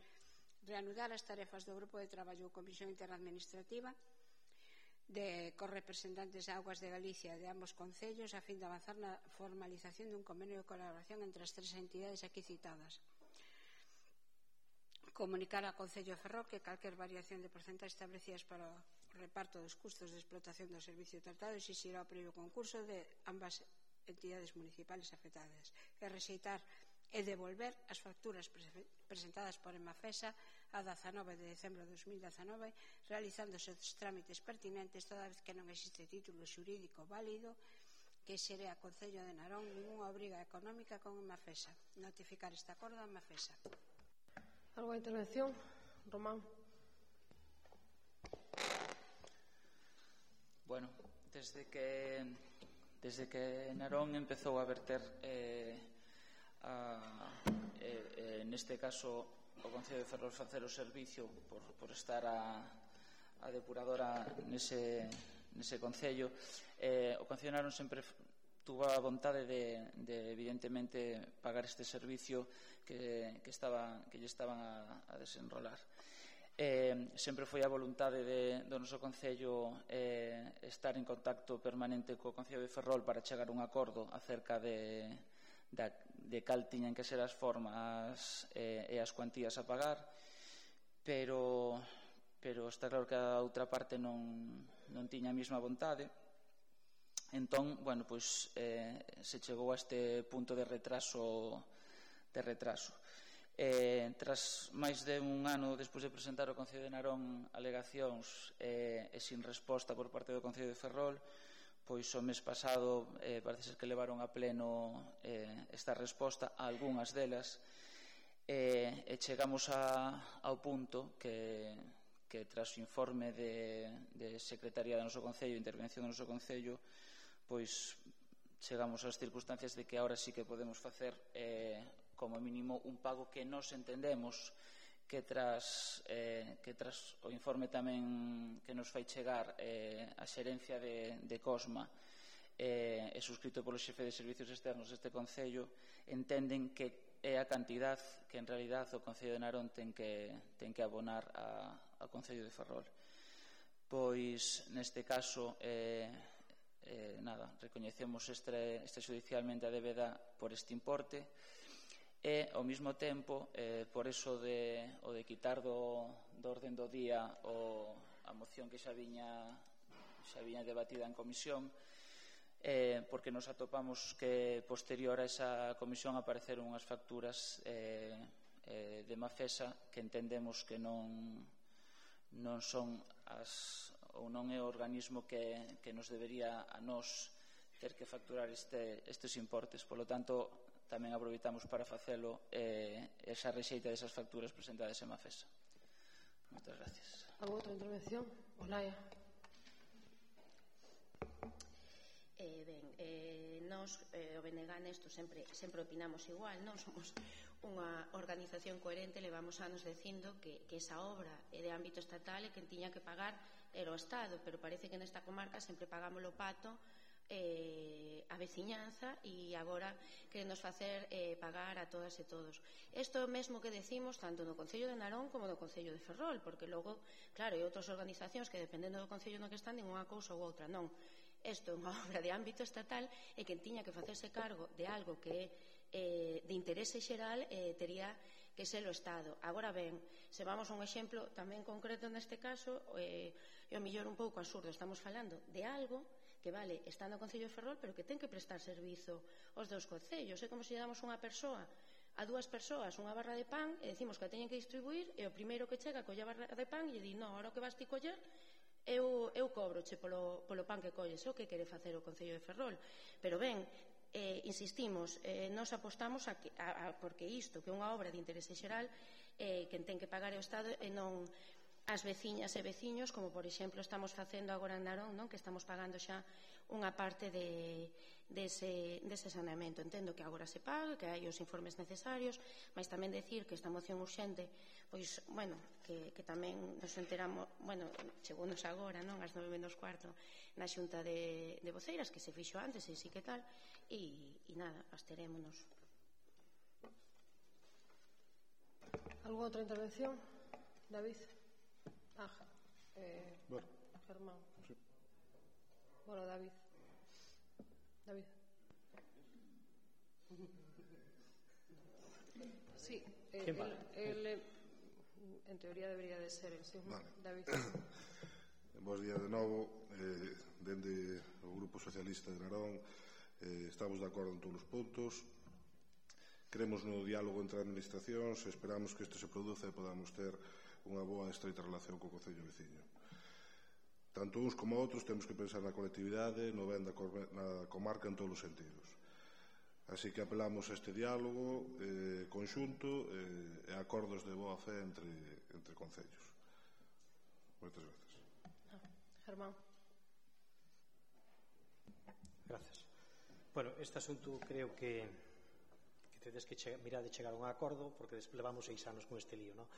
reanudar as tarefas do Grupo de Traballo Comisión Interadministrativa de correpresentantes a Aguas de Galicia de ambos concellos a fin de avanzar na formalización dun convenio de colaboración entre as tres entidades aquí citadas. Comunicar ao Concello de Ferrol que calquer variación de porcentaje establecidas para o reparto dos custos de explotación do servicio tratado exixirá o previo concurso de ambas entidades municipales afectadas e rexeitar e devolver as facturas presentadas por Emafesa a 19 de decembro de 2019 realizándose os trámites pertinentes toda vez que non existe título xurídico válido que xere a Concello de Narón nunha obriga económica con Mafesa. Notificar este acordo a Mafesa. Algo intervención? Román. Bueno, desde que desde que Narón empezou a verter eh, a, eh, eh, neste caso o Concello de Ferrol facer o servicio por, por estar a, a depuradora nese, nese Concello. Eh, o Concello sempre tuvo a vontade de, de evidentemente pagar este servicio que, que, estaba, que lle estaban a, a desenrolar. Eh, sempre foi a voluntade de, do noso Concello eh, estar en contacto permanente co Concello de Ferrol para chegar a un acordo acerca de, da, de cal tiñan que ser as formas eh, e as cuantías a pagar, pero pero está claro que a outra parte non, non tiña a mesma vontade. Entón, bueno, pois, eh, se chegou a este punto de retraso de retraso. Eh, tras máis de un ano despois de presentar o Concello de Narón alegacións eh, e sin resposta por parte do Concello de Ferrol, pois o mes pasado eh, parece ser que levaron a pleno eh, esta resposta a algunhas delas eh, e chegamos a, ao punto que, que tras o informe de, de Secretaría do noso Concello intervención do noso Concello pois chegamos ás circunstancias de que ahora sí que podemos facer eh, como mínimo un pago que nos entendemos que tras, eh, que tras o informe tamén que nos fai chegar eh, a xerencia de, de COSMA eh, e suscrito polo xefe de servicios externos deste Concello entenden que é a cantidad que en realidad o Concello de Narón ten que, ten que abonar a, ao Concello de Ferrol. Pois neste caso eh, eh, nada, recoñecemos este, este judicialmente a débeda por este importe e ao mesmo tempo eh, por eso de, o de quitar do, do orden do día o, a moción que xa viña xa viña debatida en comisión eh, porque nos atopamos que posterior a esa comisión apareceron unhas facturas eh, eh, de Mafesa que entendemos que non non son as ou non é o organismo que, que nos debería a nós ter que facturar este, estes importes. Por lo tanto, tamén aproveitamos para facelo eh, esa rexeita desas facturas presentadas en Mafesa. Moitas gracias. Algo outra intervención? Olaia. Eh, ben, eh, nos, eh, o BNG nesto sempre, sempre opinamos igual, non [LAUGHS] somos unha organización coherente, levamos anos dicindo que, que esa obra é de ámbito estatal e que tiña que pagar era o Estado, pero parece que nesta comarca sempre pagamos o pato eh, a veciñanza e agora querenos facer eh, pagar a todas e todos. Isto é o mesmo que decimos tanto no Concello de Narón como no Concello de Ferrol, porque logo, claro, hai outras organizacións que dependendo do Concello no que están, unha cousa ou outra, non. Isto é unha [LAUGHS] obra de ámbito estatal e quen tiña que facerse cargo de algo que é eh, de interese xeral eh, tería que ser o Estado. Agora ben, se vamos a un exemplo tamén concreto neste caso, eh, eu millor un pouco absurdo, estamos falando de algo que vale, está no Concello de Ferrol, pero que ten que prestar servizo aos dous concellos. É como se damos unha persoa a dúas persoas unha barra de pan e decimos que a teñen que distribuir e o primeiro que chega colle a barra de pan e di, no, ahora o que vas ti coller eu, eu cobro che polo, polo pan que colles o que quere facer o Concello de Ferrol pero ben, eh, insistimos, eh, nos apostamos a que, a, a, porque isto, que é unha obra de interese xeral, eh, que ten que pagar o Estado e non, as veciñas e veciños, como por exemplo estamos facendo agora en Narón, non? que estamos pagando xa unha parte de, dese, dese saneamento. Entendo que agora se paga, que hai os informes necesarios, mas tamén decir que esta moción urxente, pois, bueno, que, que tamén nos enteramos, bueno, chegounos agora, non, ás nove menos cuarto, na xunta de, de voceiras, que se fixo antes, e sí que tal, e, e nada, asterémonos. Algúa outra intervención? David. Ah, Eh, bueno. Germán. Sí. Bueno, David. David. Sí, eh, él, él, eh, en teoría debería de ser el mismo. Vale. David. [COUGHS] Bos días de novo eh, Dende o Grupo Socialista de Narón eh, Estamos de acordo en todos os puntos Creemos no diálogo entre administracións Esperamos que isto se produza e podamos ter unha boa e estreita relación co Concello Veciño. Tanto uns como outros temos que pensar na colectividade, no ben da na comarca en todos os sentidos. Así que apelamos a este diálogo eh, conxunto eh, e acordos de boa fe entre, entre concellos. Moitas gracias. Germán. Gracias. Bueno, este asunto creo que, que tedes que che, mirar de chegar a un acordo porque desplevamos seis anos con este lío, non?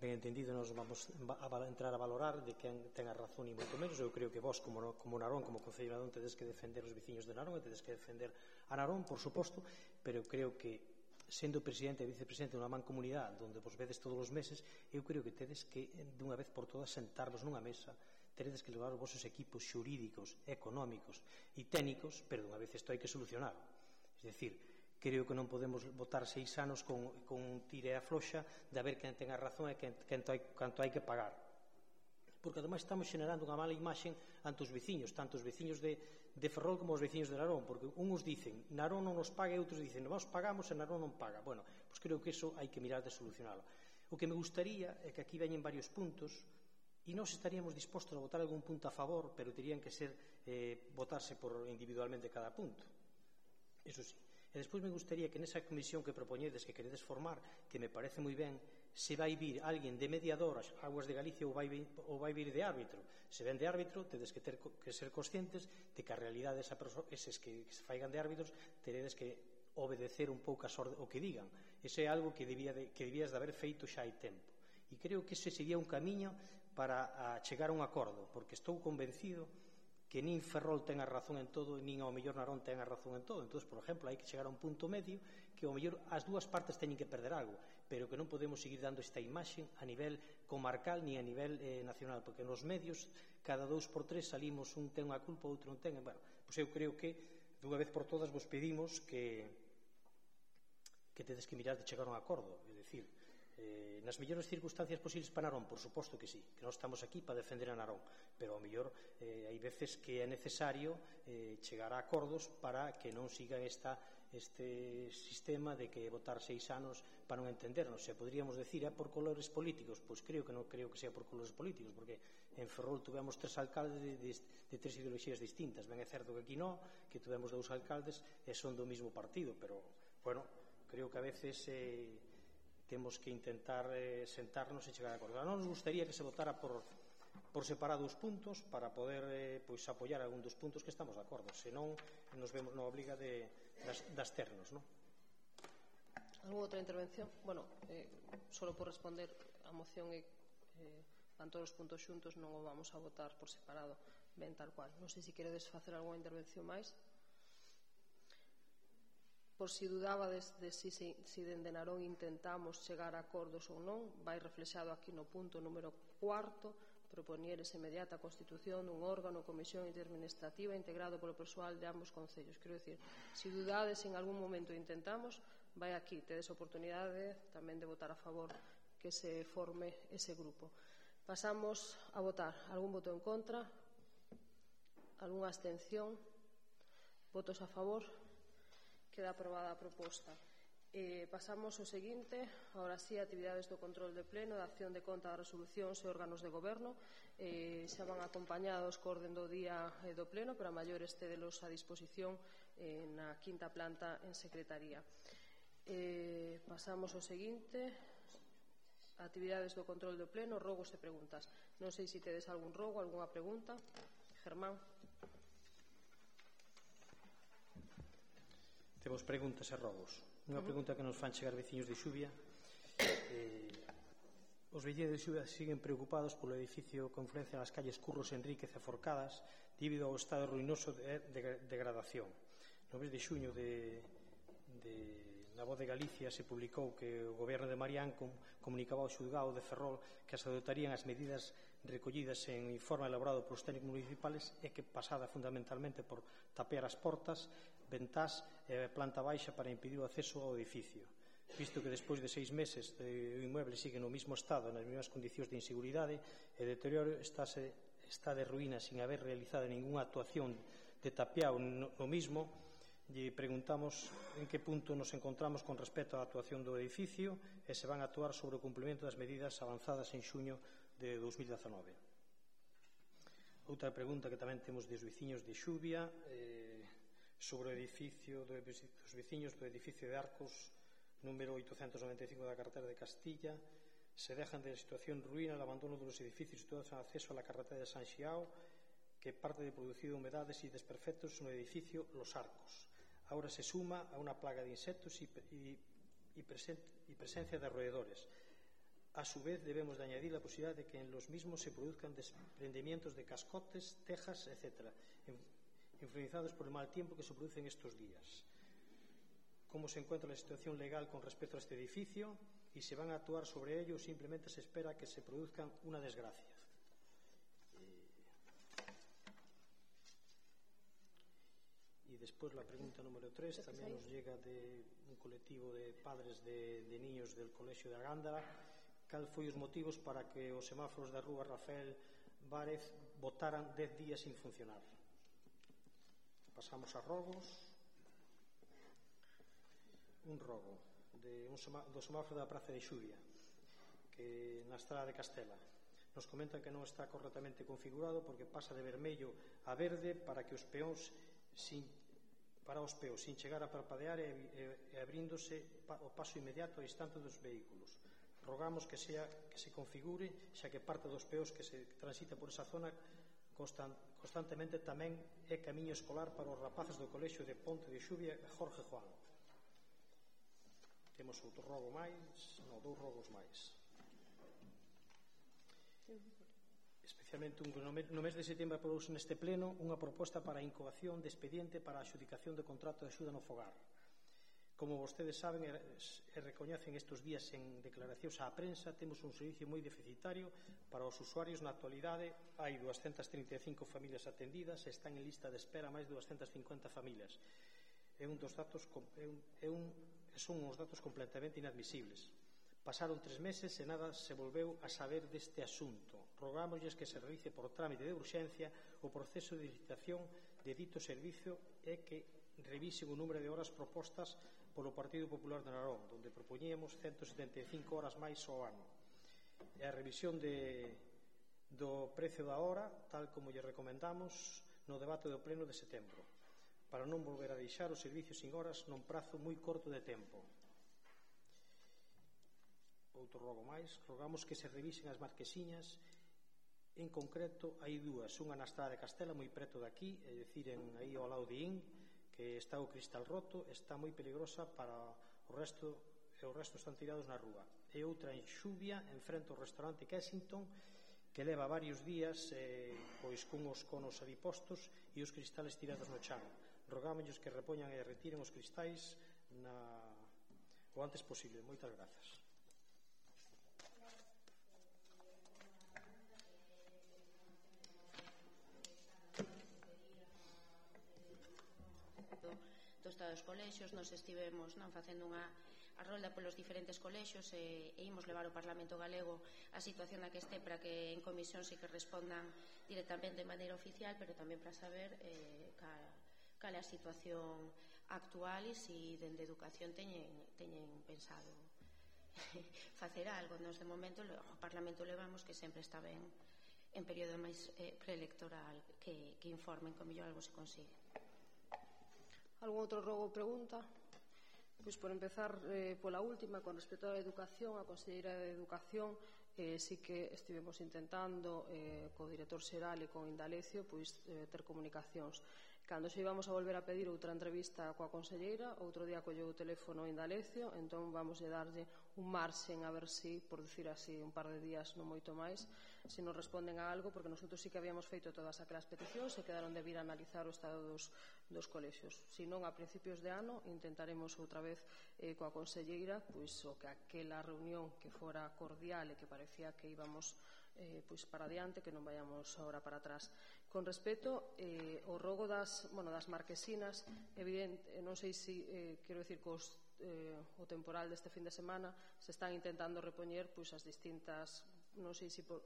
ben entendido nos vamos a entrar a valorar de quen ten a razón e moito menos. Eu creo que vos como, como Narón, como Concello Narón tedes que defender os veciños de Narón e tedes que defender a Narón, por suposto pero eu creo que sendo presidente e vicepresidente dunha mancomunidade onde vos vedes todos os meses eu creo que tedes que dunha vez por todas sentarvos nunha mesa teredes que levar os vosos equipos xurídicos, económicos e técnicos pero dunha vez isto hai que solucionar es decir, creo que non podemos votar seis anos con, con tire a floxa de ver quen ten a razón e quen, quen hai, canto hai que pagar porque ademais estamos generando unha mala imaxen ante os veciños, tanto os veciños de, de Ferrol como os veciños de Narón, porque uns dicen Narón non nos paga e outros dicen nós pagamos e Narón non paga. Bueno, pois creo que eso hai que mirar de solucionalo. O que me gustaría é que aquí veñen varios puntos e nós estaríamos dispostos a votar algún punto a favor, pero terían que ser eh, votarse por individualmente cada punto. Eso sí. E despois me gustaría que nesa comisión que propoñedes que queredes formar, que me parece moi ben, se vai vir alguén de mediador as aguas de Galicia ou vai, vir, ou vai vir de árbitro. Se ven de árbitro, tedes que, ter, que ser conscientes de que a realidade esa perso, eses que, que se faigan de árbitros, teredes que obedecer un pouco orde, o que digan. Ese é algo que, debía de, que debías de haber feito xa hai tempo. E creo que ese sería un camiño para a chegar a un acordo, porque estou convencido que nin Ferrol ten a razón en todo e nin ao mellor Narón ten a razón en todo. Entón, por exemplo, hai que chegar a un punto medio que ao mellor as dúas partes teñen que perder algo pero que non podemos seguir dando esta imaxe a nivel comarcal ni a nivel eh, nacional porque nos medios cada dous por tres salimos un ten a culpa, outro non ten. E, bueno, pois eu creo que dunha vez por todas vos pedimos que que tedes que mirar de chegar a un acordo. Eh, nas mellores circunstancias posibles para Narón, por suposto que sí, que non estamos aquí para defender a Narón, pero ao mellor eh, hai veces que é necesario eh, chegar a acordos para que non sigan esta, este sistema de que votar seis anos para non entendernos. Se poderíamos decir é por colores políticos, pois creo que non creo que sea por colores políticos, porque en Ferrol tuvemos tres alcaldes de, de, de tres ideoloxías distintas. Ben é certo que aquí non, que tuvemos dous alcaldes e son do mismo partido, pero, bueno, creo que a veces... Eh, temos que intentar eh, sentarnos e chegar a acordo. Non nos gustaría que se votara por, por separado os puntos para poder eh, pois, apoiar algún dos puntos que estamos de acordo. Senón nos vemos na no obliga de, das, das ternos. Non? Alguna outra intervención? Bueno, eh, solo por responder a moción e eh, van todos os puntos xuntos non o vamos a votar por separado ben tal cual. Non sei se queredes facer algunha intervención máis. Por si dudaba de si, se, si dende Narón intentamos chegar a acordos ou non, vai reflexado aquí no punto número cuarto, proponer esa inmediata constitución dun órgano comisión interministrativa integrado polo persoal de ambos concellos. Quero dicir, se si dudades en algún momento intentamos, vai aquí, tedes oportunidade tamén de votar a favor que se forme ese grupo. Pasamos a votar. Algún voto en contra? Alguna abstención? Votos a favor? Queda aprobada a proposta. Eh, pasamos ao seguinte, ahora sí, actividades do control de pleno, da acción de conta das resolucións e órganos de goberno. Eh, xa van acompañados co orden do día eh, do pleno, pero a maior este delos a disposición eh, na quinta planta en secretaría. Eh, pasamos ao seguinte, actividades do control do pleno, rogos e preguntas. Non sei se tedes algún rogo, algunha pregunta. Germán. Temos preguntas e rogos. Unha pregunta que nos fan chegar veciños de Xubia. Eh, os veciños de Xubia siguen preocupados polo edificio Conferencia confluencia nas calles Curros, Enríquez e Forcadas debido ao estado ruinoso de, de, de degradación. No mes de xuño de, de na Voz de Galicia se publicou que o goberno de Marián comunicaba ao xulgado de Ferrol que se adotarían as medidas recollidas en informe elaborado polos técnicos municipales e que pasada fundamentalmente por tapear as portas, ventás e planta baixa para impedir o acceso ao edificio. Visto que despois de seis meses eh, o inmueble sigue no mismo estado, nas mesmas condicións de inseguridade e deterioro estáse, está de ruína sin haber realizado ningunha actuación de tapeado no mismo, lle preguntamos en que punto nos encontramos con respecto á actuación do edificio e se van a actuar sobre o cumprimento das medidas avanzadas en xuño de 2019. Outra pregunta que tamén temos dos veciños de Xubia eh, sobre o edificio do, dos veciños do edificio de Arcos número 895 da carretera de Castilla se dejan de situación ruína el abandono dos edificios situados en acceso a la carretera de San Xiao que parte de producido humedades y desperfectos no edificio Los Arcos Ahora se suma a una plaga de insectos y, y, y, presen, y presencia de roedores. A su vez, debemos de añadir la posibilidad de que en los mismos se produzcan desprendimientos de cascotes, tejas, etc., influenciados por el mal tiempo que se produce en estos días. ¿Cómo se encuentra la situación legal con respecto a este edificio? ¿Y se van a actuar sobre ello o simplemente se espera que se produzca una desgracia? Después la pregunta número 3 también nos llega de un colectivo de padres de, de niños del Colexio de Agándara. Cal foi os motivos para que os semáforos da rúa Rafael Várez votaran 10 días sin funcionar? Pasamos a rogos. Un rogo de un sema, do semáforo da Praza de Xuvia que na estrada de Castela nos comentan que non está correctamente configurado porque pasa de vermello a verde para que os peóns sin para os peos sin chegar a parpadear e, e, e abríndose o paso inmediato ao instante dos vehículos. Rogamos que, sea, que se configure, xa que parte dos peos que se transita por esa zona constantemente tamén é camiño escolar para os rapaces do Colexio de Ponte de Xuvia Jorge Juan. Temos outro rogo máis, non, dous rogos máis exactamente un no mes de setembro aprobouse neste pleno unha proposta para a incoación de expediente para a adjudicación de contrato de axuda no fogar. Como vostedes saben e recoñecen estes días en declaracións á prensa, temos un servicio moi deficitario para os usuarios na actualidade. Hai 235 familias atendidas e están en lista de espera máis de 250 familias. É un dos datos é un, é un, son uns datos completamente inadmisibles. Pasaron tres meses e nada se volveu a saber deste asunto. Rogámoslles que se realice por trámite de urxencia o proceso de licitación de dito servicio e que revisen o número de horas propostas polo Partido Popular de Narón, donde propoñíamos 175 horas máis ao ano. E a revisión de, do precio da hora, tal como lle recomendamos no debate do Pleno de setembro, para non volver a deixar o servicio sin horas nun prazo moi corto de tempo outro rogo máis, rogamos que se revisen as marquesiñas En concreto, hai dúas, unha na estrada de Castela moi preto daqui, é dicir, en aí ao lado de In, que está o cristal roto, está moi peligrosa para o resto e o resto están tirados na rúa. E outra en Xubia, enfrente ao restaurante Kensington, que leva varios días eh, pois cun os conos adipostos e os cristales tirados no chan. Rogámoslles que repoñan e retiren os cristais na... o antes posible. Moitas grazas. do, do Estado dos Colexios. Nos estivemos non facendo unha a rolda polos diferentes colexios e, e imos levar o Parlamento Galego a situación na que este para que en comisión se que respondan directamente de maneira oficial pero tamén para saber eh, cal, cal é a situación actual e se si dende educación teñen, teñen pensado [LAUGHS] facer algo. Nos de momento o Parlamento levamos que sempre está ben en período máis eh, preelectoral que, que informen como yo algo se consigue. Algún outro rogo pregunta? Pois por empezar eh, pola última, con respecto á educación, a Conselleira de Educación eh, sí que estivemos intentando eh, co director xeral e con Indalecio pois, eh, ter comunicacións. Cando se íbamos a volver a pedir outra entrevista coa conselleira, outro día colleu o teléfono a Indalecio, entón vamos a darlle un marxen a ver si, por decir así, un par de días, non moito máis, se nos responden a algo, porque nosotros sí que habíamos feito todas aquelas peticións e quedaron de vir a analizar o estado dos, dos colexios. Se non, a principios de ano, intentaremos outra vez eh, coa conselleira, pois o que aquela reunión que fora cordial e que parecía que íbamos eh, pois para adiante, que non vayamos ahora para atrás. Con respecto eh, o rogo das, bueno, das marquesinas, evidente, non sei se si, eh, quero decir cos eh, o temporal deste fin de semana se están intentando repoñer pois, as distintas non sei se por,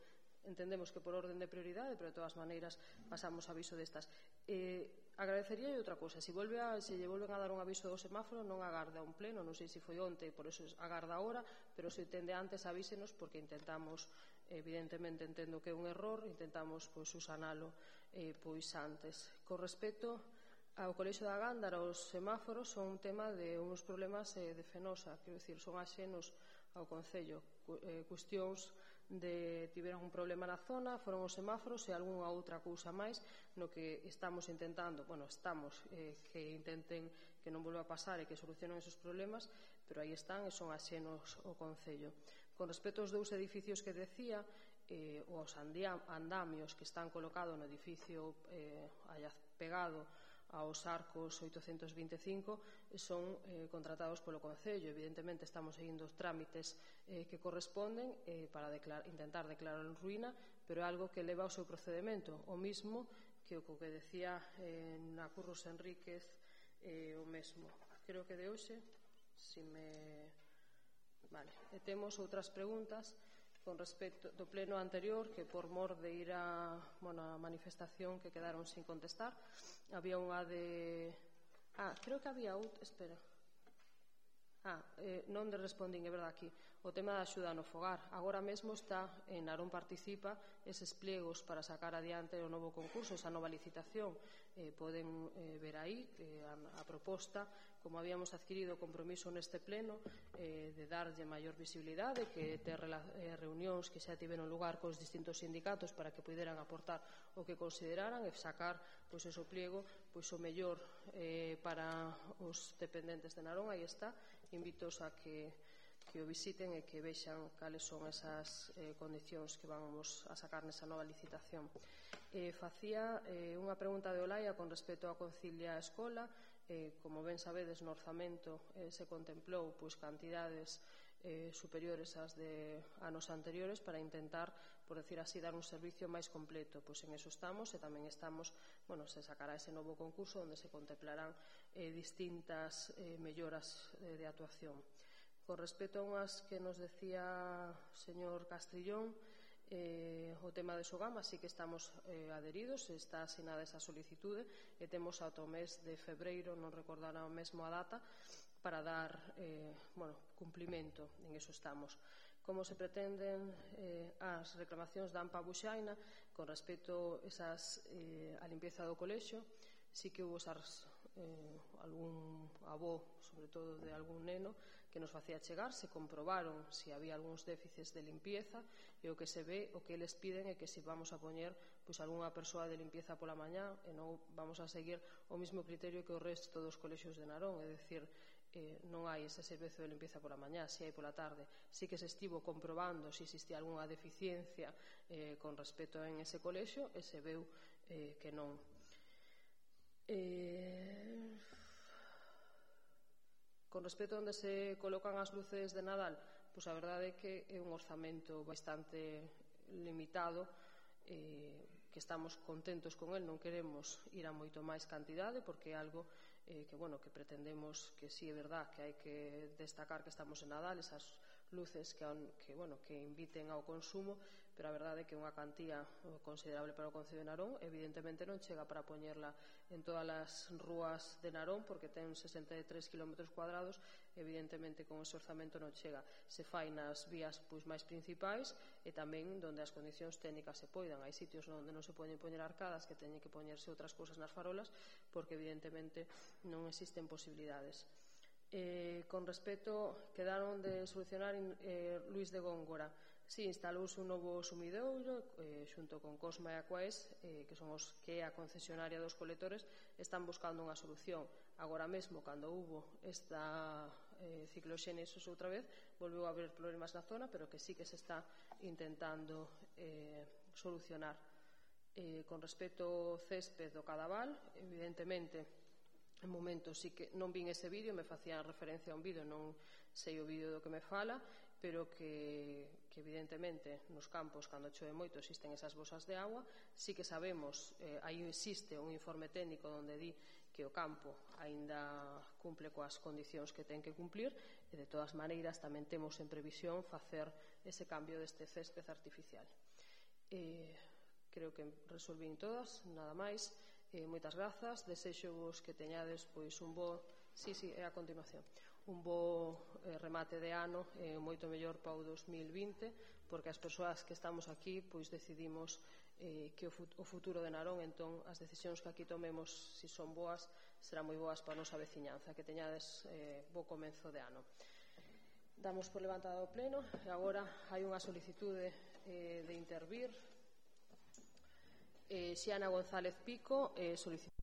entendemos que por orden de prioridade, pero de todas maneiras pasamos aviso destas. Eh, agradecería outra cousa, se volve a, se lle volven a dar un aviso do semáforo, non agarda un pleno, non sei se foi onte, por eso agarda agora, pero se tende antes avísenos porque intentamos, evidentemente entendo que é un error, intentamos pois, usanalo eh, pois antes. Con respecto ao Colexo da Gándara os semáforos son un tema de uns problemas eh, de Fenosa, quero dicir, son axenos ao Concello. Cu, eh, cuestións de tiveron un problema na zona, foron os semáforos e algunha outra cousa máis no que estamos intentando, bueno, estamos eh, que intenten que non volva a pasar e que solucionen esos problemas, pero aí están e son axenos ao Concello. Con respecto aos dous edificios que decía, eh, os andamios que están colocados no edificio eh, pegado aos arcos 825 eh, son eh, contratados polo Concello. Evidentemente estamos seguindo os trámites eh, que corresponden eh, para declar, intentar declarar en ruína, pero é algo que leva o seu procedimento. O mismo que o que decía eh, na Curros Enríquez eh, o mesmo. Creo que de hoxe, si me... Vale, e temos outras preguntas con respecto do pleno anterior que por mor de ir a, bueno, a manifestación que quedaron sin contestar había unha de ah, creo que había out, espera. Ah, eh, non de respondín, é verdade aquí. O tema da axuda no fogar. Agora mesmo está en Arón Participa eses pliegos para sacar adiante o novo concurso, esa nova licitación eh, poden eh, ver aí que a, a proposta, como habíamos adquirido o compromiso neste pleno eh, de darlle maior visibilidade, que ter eh, reunións que xa tiveron lugar cos distintos sindicatos para que puderan aportar o que consideraran e sacar pois ese pliego pois o mellor eh, para os dependentes de Narón, aí está, invitos a que que o visiten e que vexan cales son esas eh, condicións que vamos a sacar nesa nova licitación eh, facía eh, unha pregunta de Olaia con respecto a concilia a escola. Eh, como ben sabedes, no orzamento eh, se contemplou pois, cantidades eh, superiores ás de anos anteriores para intentar, por decir así, dar un servicio máis completo. Pois en eso estamos e tamén estamos, bueno, se sacará ese novo concurso onde se contemplarán eh, distintas eh, melloras eh, de actuación. Con respecto a unhas que nos decía o señor Castrillón, Eh, o tema de Sogama sí que estamos eh, adheridos, está asinada esa solicitude e temos ata o mes de febreiro, non recordará o mesmo a data, para dar eh, bueno, cumplimento, en eso estamos. Como se pretenden eh, as reclamacións da AMPA Buxaina con respecto esas, eh, a limpeza do colexo, sí que hubo esas, eh, algún avó, sobre todo de algún neno, que nos facía chegar se comprobaron se había algúns déficits de limpieza e o que se ve, o que eles piden é que se vamos a poñer pois, algunha persoa de limpieza pola mañá e non vamos a seguir o mismo criterio que o resto dos colexios de Narón, é dicir, eh, non hai ese servizo de limpieza pola mañá, si hai pola tarde. Si que se estivo comprobando se existía algunha deficiencia eh, con respecto en ese colexio e se veu eh, que non. Eh, Con respecto a onde se colocan as luces de Nadal, pois a verdade é que é un orzamento bastante limitado eh, que estamos contentos con el, non queremos ir a moito máis cantidade porque é algo eh, que, bueno, que pretendemos que sí é verdad que hai que destacar que estamos en Nadal esas luces que, que, bueno, que inviten ao consumo pero a verdade é que unha cantía eh, considerable para o Concello de Narón. Evidentemente non chega para poñerla en todas as rúas de Narón porque ten 63 km cuadrados. Evidentemente con ese orzamento non chega. Se fai nas vías pois, máis principais e tamén donde as condicións técnicas se poidan. Hai sitios onde non se poden poñer arcadas que teñen que poñerse outras cousas nas farolas porque evidentemente non existen posibilidades. Eh, con respecto, quedaron de solucionar eh, Luis de Góngora. Si, instalouse un novo sumidouro eh, xunto con Cosma e Aquaes, eh, que son os que a concesionaria dos colectores están buscando unha solución. Agora mesmo, cando hubo esta eh, cicloxenesis outra vez, volveu a haber problemas na zona, pero que sí que se está intentando eh, solucionar. Eh, con respecto ao césped do Cadaval, evidentemente, En momento sí que non vin ese vídeo, me facían referencia a un vídeo, non sei o vídeo do que me fala, pero que que evidentemente nos campos cando chove moito existen esas bosas de agua, sí que sabemos, eh, aí existe un informe técnico onde di que o campo aínda cumple coas condicións que ten que cumplir e de todas maneiras tamén temos en previsión facer ese cambio deste césped artificial. Eh, creo que resolvín todas, nada máis. Eh, moitas grazas, desexo vos que teñades pois un bo... Sí, sí, é a continuación un bo eh, remate de ano e moito mellor para o 2020 porque as persoas que estamos aquí pois decidimos eh, que o futuro de Narón entón as decisións que aquí tomemos se si son boas serán moi boas para a nosa veciñanza. Que teñades eh, bo comenzo de ano. Damos por levantado o pleno e agora hai unha solicitude eh, de intervir. Eh, Xiana González Pico eh, solicitude